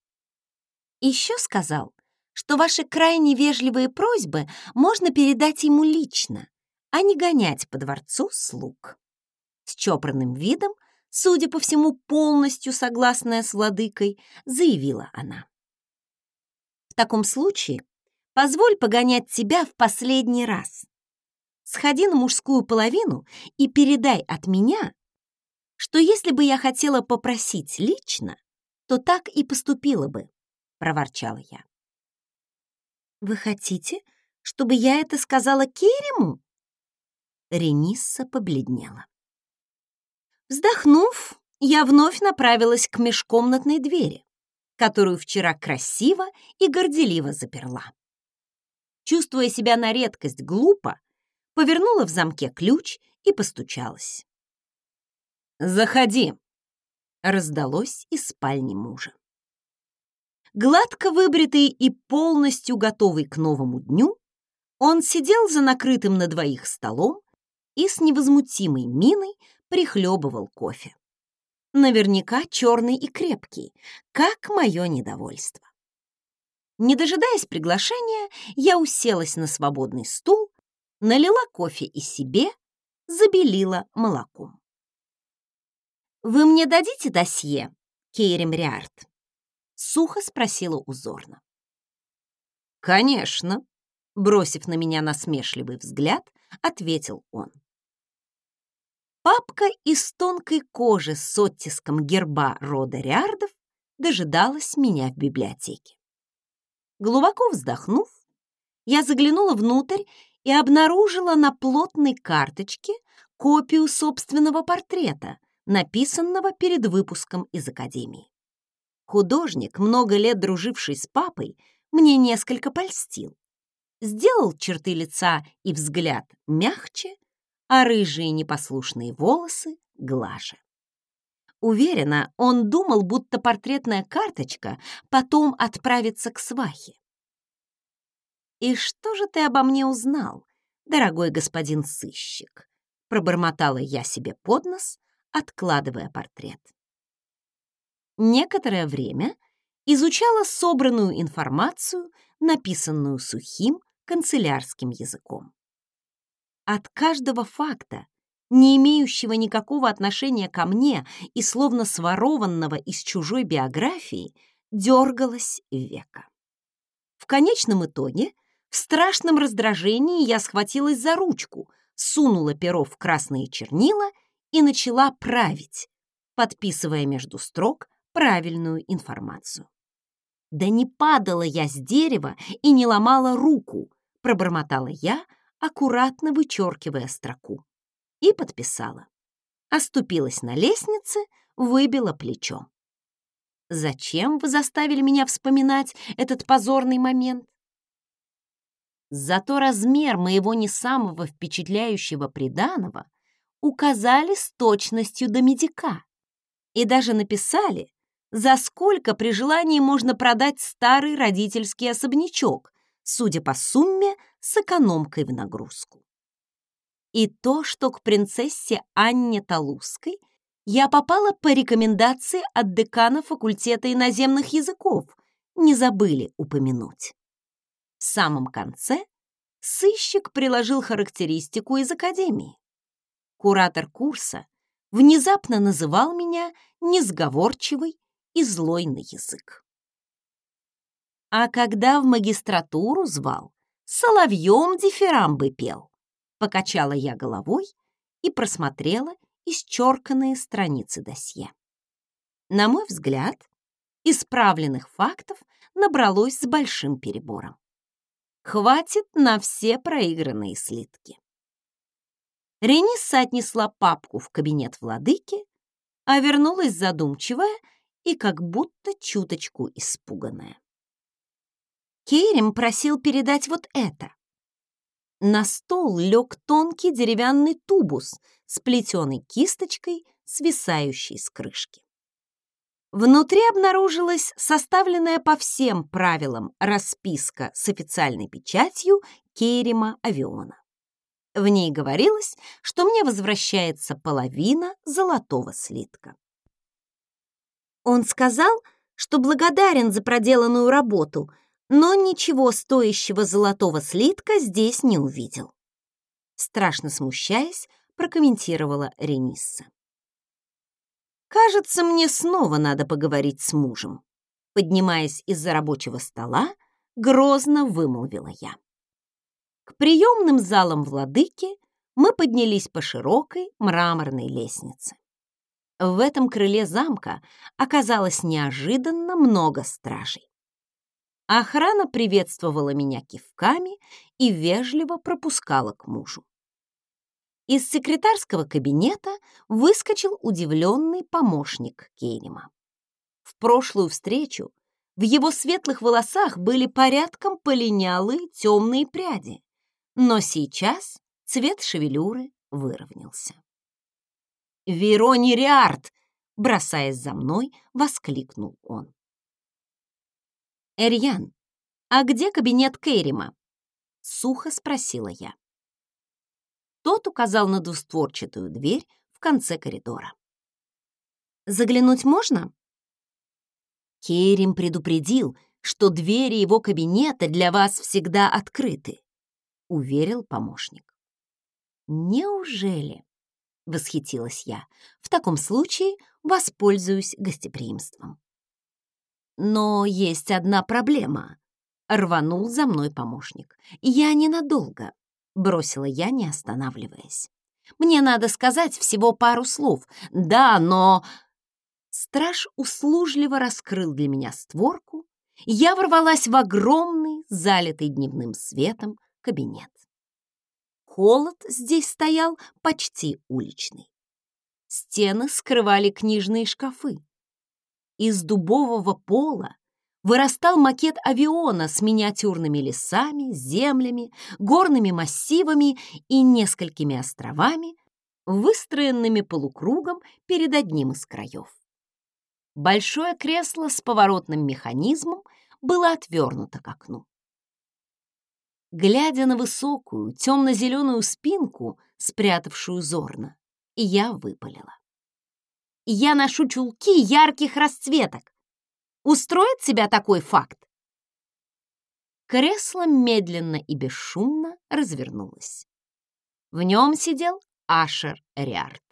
Еще сказал, что ваши крайне вежливые просьбы можно передать ему лично, а не гонять по дворцу слуг. С чопорным видом, судя по всему, полностью согласная с владыкой, заявила она. В таком случае позволь погонять тебя в последний раз. Сходи на мужскую половину и передай от меня, что если бы я хотела попросить лично, то так и поступила бы, — проворчала я. «Вы хотите, чтобы я это сказала Керему?» Ренисса побледнела. Вздохнув, я вновь направилась к межкомнатной двери, которую вчера красиво и горделиво заперла. Чувствуя себя на редкость глупо, повернула в замке ключ и постучалась. «Заходи!» — раздалось из спальни мужа. Гладко выбритый и полностью готовый к новому дню, он сидел за накрытым на двоих столом и с невозмутимой миной прихлебывал кофе. Наверняка черный и крепкий, как мое недовольство. Не дожидаясь приглашения, я уселась на свободный стул, налила кофе и себе, забелила молоком. «Вы мне дадите досье, Кейрим Риард?» Сухо спросила узорно. «Конечно», — бросив на меня насмешливый взгляд, ответил он. Папка из тонкой кожи с оттиском герба рода Риардов дожидалась меня в библиотеке. Глубоко вздохнув, я заглянула внутрь и обнаружила на плотной карточке копию собственного портрета, написанного перед выпуском из академии. Художник, много лет друживший с папой, мне несколько польстил. Сделал черты лица и взгляд мягче, а рыжие непослушные волосы глаже. Уверена, он думал, будто портретная карточка потом отправится к свахе. «И что же ты обо мне узнал, дорогой господин сыщик?» пробормотала я себе под нос, откладывая портрет. Некоторое время изучала собранную информацию, написанную сухим канцелярским языком. От каждого факта, не имеющего никакого отношения ко мне и словно сворованного из чужой биографии, дергалась века. В конечном итоге, в страшном раздражении я схватилась за ручку, сунула перо в красные чернила и начала править, подписывая между строк правильную информацию. «Да не падала я с дерева и не ломала руку», пробормотала я, аккуратно вычеркивая строку. И подписала. Оступилась на лестнице, выбила плечо. Зачем вы заставили меня вспоминать этот позорный момент? Зато размер моего не самого впечатляющего приданого указали с точностью до медика и даже написали, за сколько при желании можно продать старый родительский особнячок, судя по сумме, с экономкой в нагрузку. И то, что к принцессе Анне Талузской я попала по рекомендации от декана факультета иноземных языков, не забыли упомянуть. В самом конце сыщик приложил характеристику из академии. Куратор курса внезапно называл меня несговорчивой и злой на язык. А когда в магистратуру звал, соловьем дифирамбы пел. Покачала я головой и просмотрела исчерканные страницы досье. На мой взгляд, исправленных фактов набралось с большим перебором. Хватит на все проигранные слитки. Рениса отнесла папку в кабинет владыки, а вернулась задумчивая и как будто чуточку испуганная. Керем просил передать вот это. На стол лег тонкий деревянный тубус с плетеной кисточкой, свисающей с крышки. Внутри обнаружилась составленная по всем правилам расписка с официальной печатью Керема Авиона. В ней говорилось, что мне возвращается половина золотого слитка. Он сказал, что благодарен за проделанную работу — но ничего стоящего золотого слитка здесь не увидел. Страшно смущаясь, прокомментировала Ренисса. «Кажется, мне снова надо поговорить с мужем», поднимаясь из-за рабочего стола, грозно вымолвила я. К приемным залам владыки мы поднялись по широкой мраморной лестнице. В этом крыле замка оказалось неожиданно много стражей. Охрана приветствовала меня кивками и вежливо пропускала к мужу. Из секретарского кабинета выскочил удивленный помощник Кейнима. В прошлую встречу в его светлых волосах были порядком полинялые темные пряди, но сейчас цвет шевелюры выровнялся. «Верони Риарт!» — бросаясь за мной, воскликнул он. «Эрьян, а где кабинет Кейрима?» — сухо спросила я. Тот указал на двустворчатую дверь в конце коридора. «Заглянуть можно?» Кейрим предупредил, что двери его кабинета для вас всегда открыты, — уверил помощник. «Неужели?» — восхитилась я. «В таком случае воспользуюсь гостеприимством». Но есть одна проблема. Рванул за мной помощник. Я ненадолго, бросила я, не останавливаясь. Мне надо сказать всего пару слов. Да, но... Страж услужливо раскрыл для меня створку. Я ворвалась в огромный, залитый дневным светом, кабинет. Холод здесь стоял почти уличный. Стены скрывали книжные шкафы. Из дубового пола вырастал макет авиона с миниатюрными лесами, землями, горными массивами и несколькими островами, выстроенными полукругом перед одним из краев. Большое кресло с поворотным механизмом было отвернуто к окну. Глядя на высокую темно-зеленую спинку, спрятавшую зорно, я выпалила. Я ношу чулки ярких расцветок. Устроит тебя такой факт?» Кресло медленно и бесшумно развернулось. В нем сидел Ашер Риард.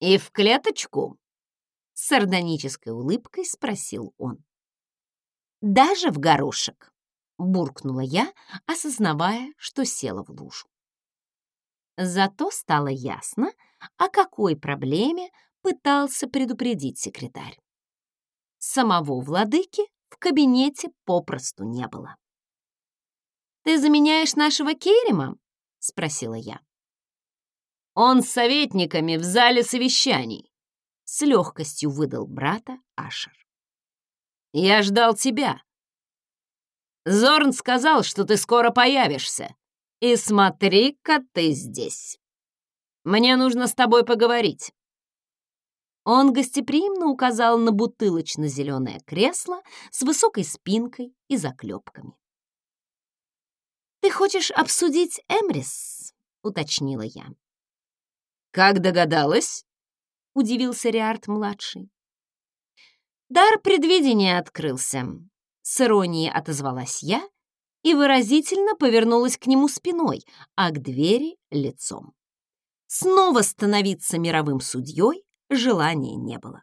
«И в клеточку?» — с сардонической улыбкой спросил он. «Даже в горошек», — буркнула я, осознавая, что села в лужу. Зато стало ясно, о какой проблеме пытался предупредить секретарь. Самого владыки в кабинете попросту не было. «Ты заменяешь нашего Керема?» — спросила я. «Он с советниками в зале совещаний», — с легкостью выдал брата Ашер. «Я ждал тебя. Зорн сказал, что ты скоро появишься. И смотри-ка ты здесь. Мне нужно с тобой поговорить». Он гостеприимно указал на бутылочно-зеленое кресло с высокой спинкой и заклепками. «Ты хочешь обсудить Эмрис?» — уточнила я. «Как догадалась?» — удивился Риард-младший. Дар предвидения открылся. С иронией отозвалась я и выразительно повернулась к нему спиной, а к двери — лицом. Снова становиться мировым судьей желания не было.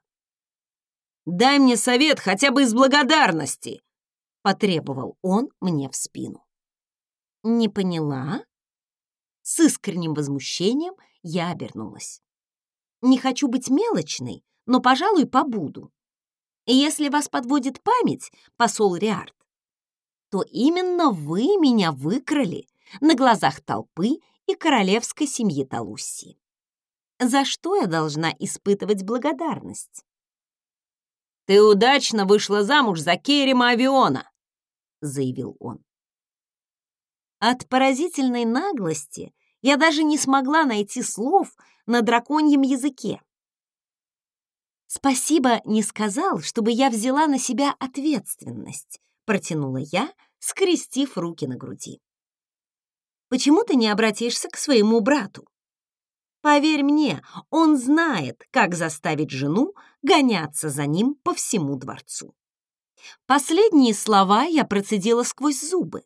«Дай мне совет хотя бы из благодарности!» — потребовал он мне в спину. «Не поняла?» С искренним возмущением я обернулась. «Не хочу быть мелочной, но, пожалуй, побуду. Если вас подводит память, посол Риард, то именно вы меня выкрали на глазах толпы и королевской семьи Талуссии. За что я должна испытывать благодарность? «Ты удачно вышла замуж за Керема Авиона», — заявил он. От поразительной наглости я даже не смогла найти слов на драконьем языке. «Спасибо не сказал, чтобы я взяла на себя ответственность», протянула я, скрестив руки на груди. «Почему ты не обратишься к своему брату? Поверь мне, он знает, как заставить жену гоняться за ним по всему дворцу». Последние слова я процедила сквозь зубы,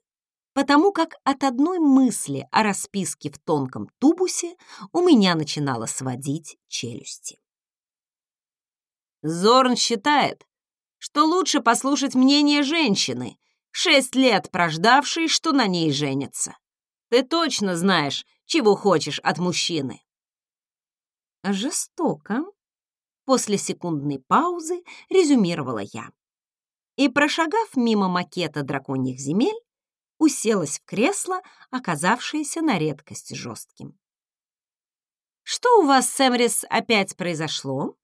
потому как от одной мысли о расписке в тонком тубусе у меня начинало сводить челюсти. Зорн считает, что лучше послушать мнение женщины, шесть лет прождавшей, что на ней женится. Ты точно знаешь, чего хочешь от мужчины. Жестоко. После секундной паузы резюмировала я. И, прошагав мимо макета драконьих земель, уселась в кресло, оказавшееся на редкость жестким. «Что у вас с Эмрис опять произошло?»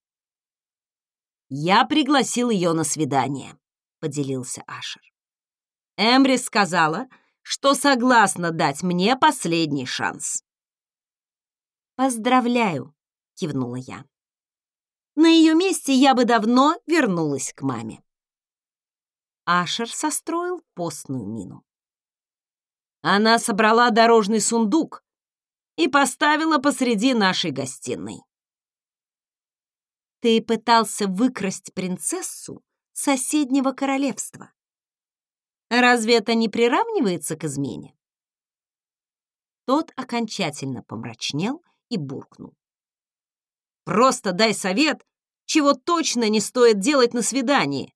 «Я пригласил ее на свидание», — поделился Ашер. Эмрис сказала, что согласна дать мне последний шанс. «Поздравляю», — кивнула я. «На ее месте я бы давно вернулась к маме». Ашер состроил постную мину. Она собрала дорожный сундук и поставила посреди нашей гостиной. Ты пытался выкрасть принцессу соседнего королевства. Разве это не приравнивается к измене? Тот окончательно помрачнел и буркнул. «Просто дай совет, чего точно не стоит делать на свидании,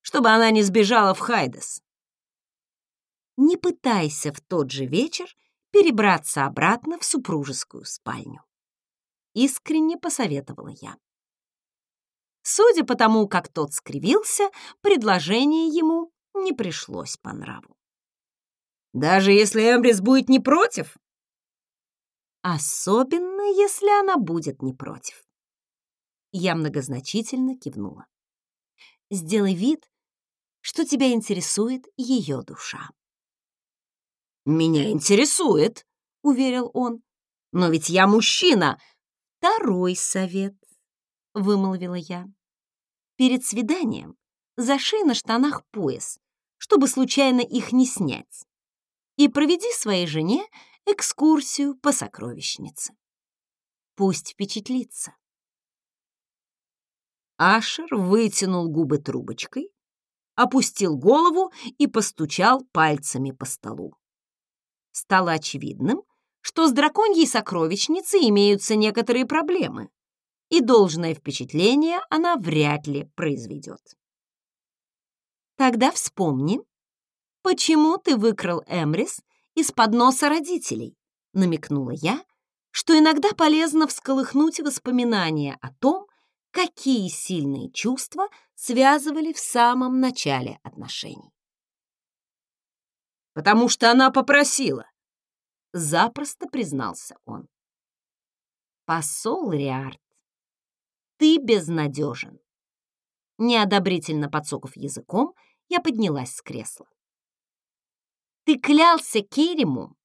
чтобы она не сбежала в Хайдес». Не пытайся в тот же вечер перебраться обратно в супружескую спальню. Искренне посоветовала я. Судя по тому, как тот скривился, предложение ему не пришлось по нраву. «Даже если Эмбрис будет не против?» «Особенно, если она будет не против». Я многозначительно кивнула. «Сделай вид, что тебя интересует ее душа». «Меня интересует», — уверил он. «Но ведь я мужчина». «Второй совет», — вымолвила я. «Перед свиданием зашей на штанах пояс, чтобы случайно их не снять, и проведи своей жене экскурсию по сокровищнице. Пусть впечатлится». Ашер вытянул губы трубочкой, опустил голову и постучал пальцами по столу. Стало очевидным, что с драконьей сокровищницей имеются некоторые проблемы, и должное впечатление она вряд ли произведет. Тогда вспомни, почему ты выкрал Эмрис из-под носа родителей, намекнула я, что иногда полезно всколыхнуть воспоминания о том, какие сильные чувства связывали в самом начале отношений. «Потому что она попросила», — запросто признался он. «Посол Риард, ты безнадежен». Неодобрительно подсоков языком, я поднялась с кресла. «Ты клялся Керему,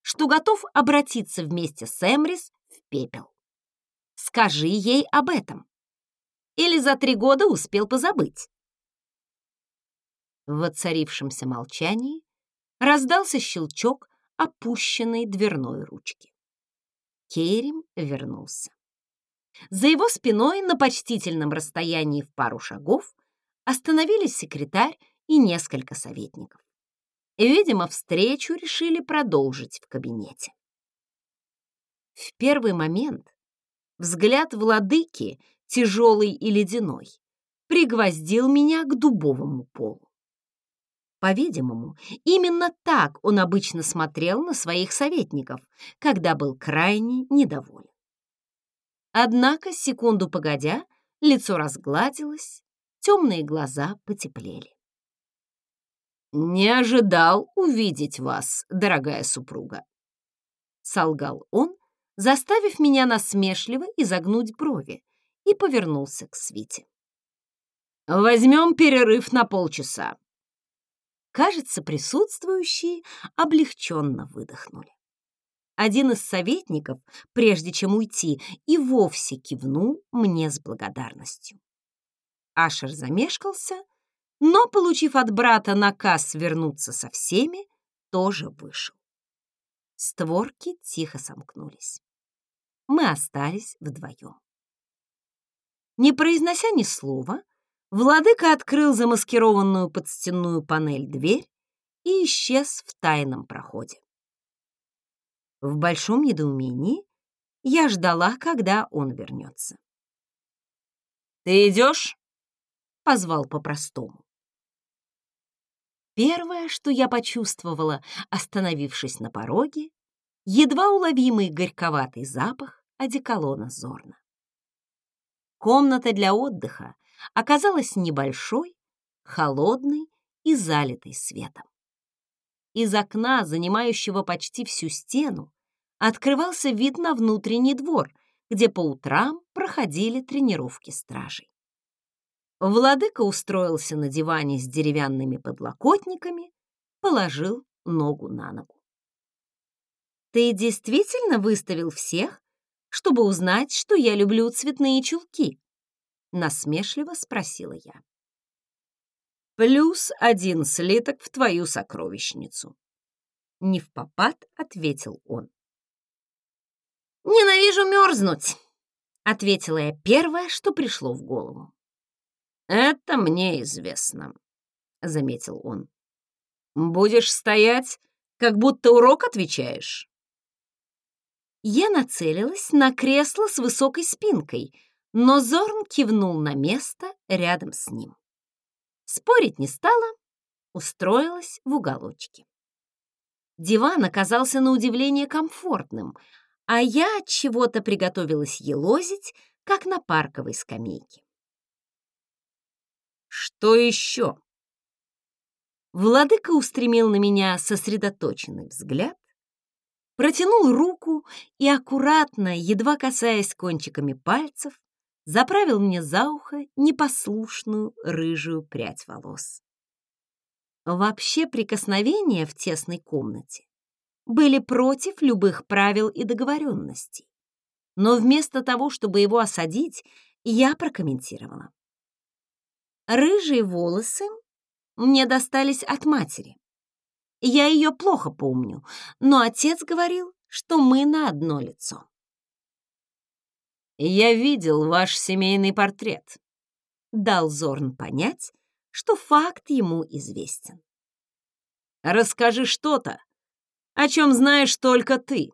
что готов обратиться вместе с Эмрис в пепел. Скажи ей об этом. Или за три года успел позабыть?» В воцарившемся молчании раздался щелчок опущенной дверной ручки. Керим вернулся. За его спиной на почтительном расстоянии в пару шагов остановились секретарь и несколько советников. Видимо, встречу решили продолжить в кабинете. В первый момент взгляд владыки, тяжелый и ледяной, пригвоздил меня к дубовому полу. По-видимому, именно так он обычно смотрел на своих советников, когда был крайне недоволен. Однако, секунду погодя, лицо разгладилось, темные глаза потеплели. «Не ожидал увидеть вас, дорогая супруга», — солгал он, заставив меня насмешливо изогнуть брови, и повернулся к свите. «Возьмем перерыв на полчаса». Кажется, присутствующие облегченно выдохнули. Один из советников, прежде чем уйти, и вовсе кивнул мне с благодарностью. Ашер замешкался, но, получив от брата наказ вернуться со всеми, тоже вышел. Створки тихо сомкнулись. Мы остались вдвоем. Не произнося ни слова, владыка открыл замаскированную под стенную панель дверь и исчез в тайном проходе. В большом недоумении я ждала, когда он вернется. «Ты идешь?» — позвал по-простому. Первое, что я почувствовала, остановившись на пороге, едва уловимый горьковатый запах одеколона Зорна. Комната для отдыха оказалась небольшой, холодной и залитой светом. Из окна, занимающего почти всю стену, открывался вид на внутренний двор, где по утрам проходили тренировки стражей. Владыка устроился на диване с деревянными подлокотниками, положил ногу на ногу. «Ты действительно выставил всех, чтобы узнать, что я люблю цветные чулки?» — насмешливо спросила я плюс один слиток в твою сокровищницу. Не в попад ответил он. «Ненавижу мерзнуть!» — ответила я первое, что пришло в голову. «Это мне известно», — заметил он. «Будешь стоять, как будто урок отвечаешь?» Я нацелилась на кресло с высокой спинкой, но Зорн кивнул на место рядом с ним. Спорить не стала, устроилась в уголочке. Диван оказался на удивление комфортным, а я от чего-то приготовилась елозить, как на парковой скамейке. «Что еще?» Владыка устремил на меня сосредоточенный взгляд, протянул руку и аккуратно, едва касаясь кончиками пальцев, заправил мне за ухо непослушную рыжую прядь волос. Вообще прикосновения в тесной комнате были против любых правил и договоренностей. Но вместо того, чтобы его осадить, я прокомментировала. Рыжие волосы мне достались от матери. Я ее плохо помню, но отец говорил, что мы на одно лицо. «Я видел ваш семейный портрет», дал Зорн понять, что факт ему известен. «Расскажи что-то, о чем знаешь только ты».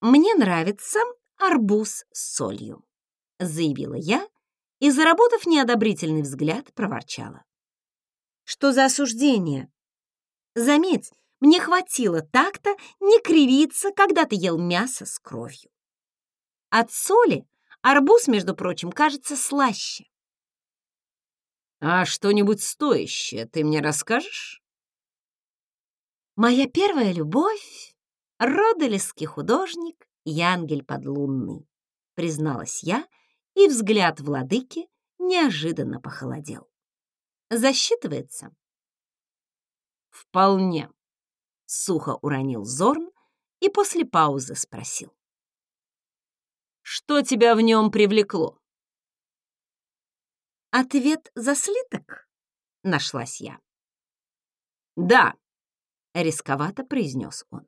«Мне нравится арбуз с солью», — заявила я и, заработав неодобрительный взгляд, проворчала. «Что за осуждение? Заметь, мне хватило так-то не кривиться, когда ты ел мясо с кровью. От соли арбуз, между прочим, кажется слаще. «А что-нибудь стоящее ты мне расскажешь?» Моя первая любовь — родолесский художник Янгель Подлунный, призналась я, и взгляд владыки неожиданно похолодел. Засчитывается? Вполне, сухо уронил Зорн и после паузы спросил. Что тебя в нем привлекло? Ответ за слиток? Нашлась я. Да, рисковато произнес он.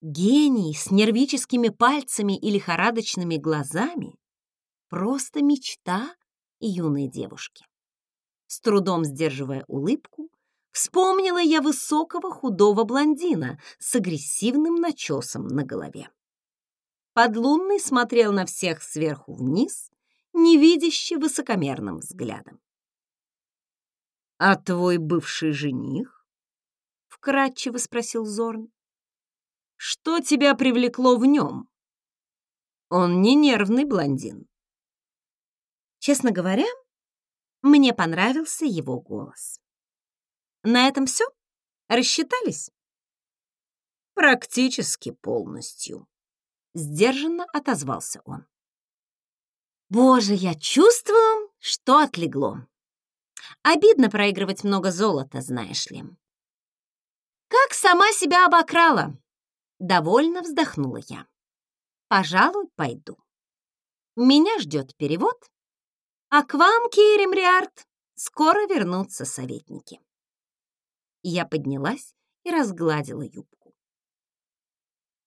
Гений с нервическими пальцами и лихорадочными глазами — просто мечта юной девушки. С трудом сдерживая улыбку, вспомнила я высокого худого блондина с агрессивным начесом на голове. Подлунный смотрел на всех сверху вниз, невидяще высокомерным взглядом. «А твой бывший жених?» — вкратчиво спросил Зорн. «Что тебя привлекло в нем? Он не нервный блондин». Честно говоря, мне понравился его голос. На этом все? Рассчитались? Практически полностью. Сдержанно отозвался он. Боже, я чувствую, что отлегло. Обидно проигрывать много золота, знаешь ли. Как сама себя обокрала. Довольно вздохнула я. Пожалуй, пойду. Меня ждет перевод, а к вам, Керем Риарт, скоро вернутся советники. Я поднялась и разгладила юбку.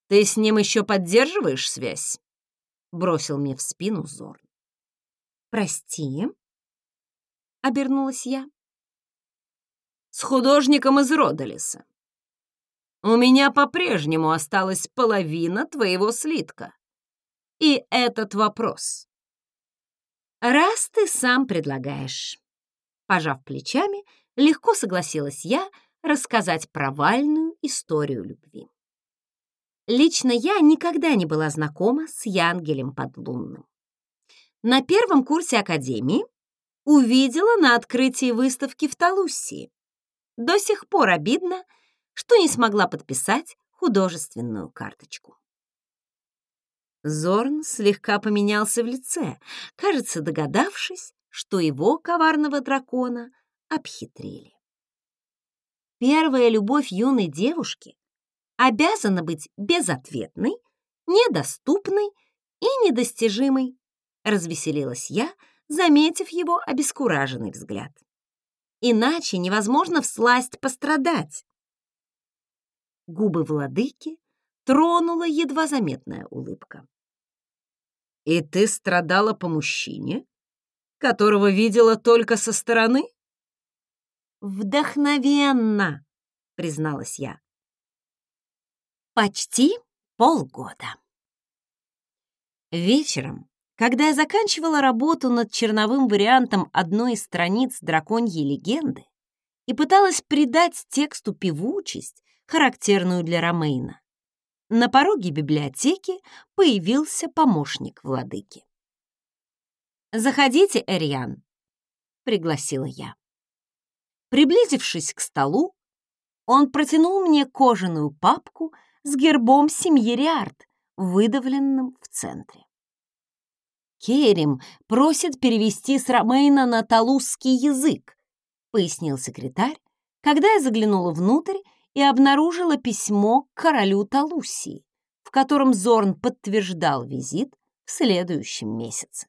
«Ты с ним еще поддерживаешь связь?» — бросил мне в спину Зорн. «Прости?» — обернулась я. «С художником из Родолиса. У меня по-прежнему осталась половина твоего слитка. И этот вопрос». «Раз ты сам предлагаешь». Пожав плечами, легко согласилась я рассказать провальную историю любви. Лично я никогда не была знакома с Янгелем Подлунным. На первом курсе Академии увидела на открытии выставки в Талуссии. До сих пор обидно, что не смогла подписать художественную карточку. Зорн слегка поменялся в лице, кажется, догадавшись, что его коварного дракона обхитрили. Первая любовь юной девушки обязана быть безответной, недоступной и недостижимой, развеселилась я, заметив его обескураженный взгляд. Иначе невозможно всласть пострадать. Губы владыки тронула едва заметная улыбка. «И ты страдала по мужчине, которого видела только со стороны?» «Вдохновенно!» — призналась я. Почти полгода. Вечером, когда я заканчивала работу над черновым вариантом одной из страниц драконьей легенды и пыталась придать тексту певучесть, характерную для Ромейна, на пороге библиотеки появился помощник владыки. «Заходите, Эриан», — пригласила я. Приблизившись к столу, он протянул мне кожаную папку — с гербом семьи Риард, выдавленным в центре. «Керим просит перевести с Ромейна на талузский язык», пояснил секретарь, когда я заглянула внутрь и обнаружила письмо к королю Талусии, в котором Зорн подтверждал визит в следующем месяце.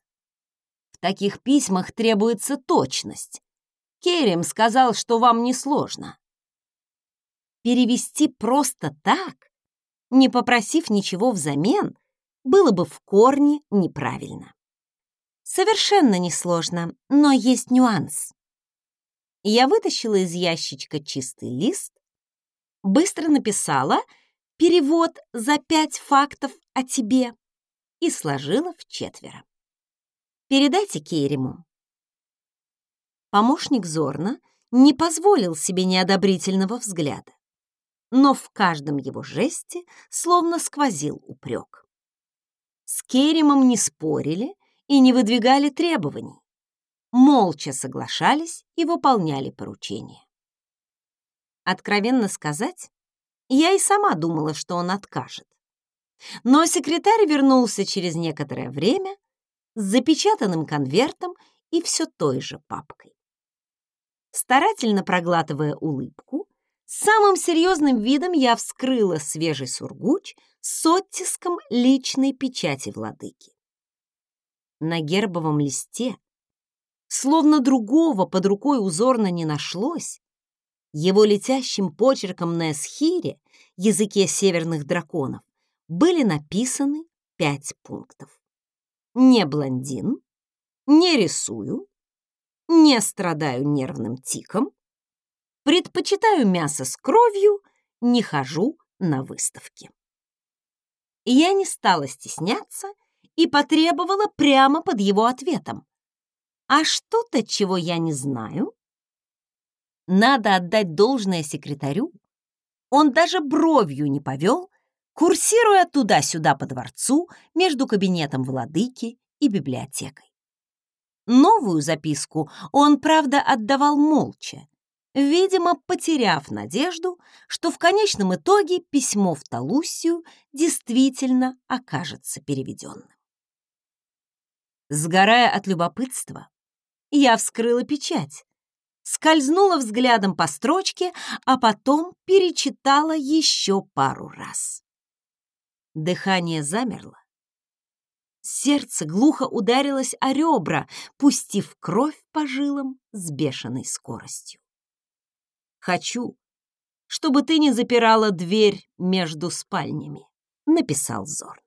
В таких письмах требуется точность. Керим сказал, что вам несложно. Перевести просто так не попросив ничего взамен, было бы в корне неправильно. Совершенно несложно, но есть нюанс. Я вытащила из ящичка чистый лист, быстро написала перевод за пять фактов о тебе и сложила в четверо. Передайте Керему. Помощник Зорна не позволил себе неодобрительного взгляда, но в каждом его жесте словно сквозил упрек. С Керемом не спорили и не выдвигали требований, молча соглашались и выполняли поручения. Откровенно сказать, я и сама думала, что он откажет. Но секретарь вернулся через некоторое время с запечатанным конвертом и все той же папкой. Старательно проглатывая улыбку, самым серьезным видом я вскрыла свежий сургуч с оттиском личной печати владыки. На гербовом листе, словно другого под рукой узорно не нашлось, его летящим почерком на эсхире, языке северных драконов, были написаны пять пунктов. Не блондин, не рисую, не страдаю нервным тиком, предпочитаю мясо с кровью, не хожу на выставки. Я не стала стесняться и потребовала прямо под его ответом. А что-то, чего я не знаю? Надо отдать должное секретарю. Он даже бровью не повел, курсируя туда-сюда по дворцу между кабинетом владыки и библиотекой. Новую записку он, правда, отдавал молча, видимо, потеряв надежду, что в конечном итоге письмо в Талусию действительно окажется переведенным. Сгорая от любопытства, я вскрыла печать, скользнула взглядом по строчке, а потом перечитала еще пару раз. Дыхание замерло, Сердце глухо ударилось о ребра, пустив кровь по жилам с бешеной скоростью. «Хочу, чтобы ты не запирала дверь между спальнями», — написал Зорн.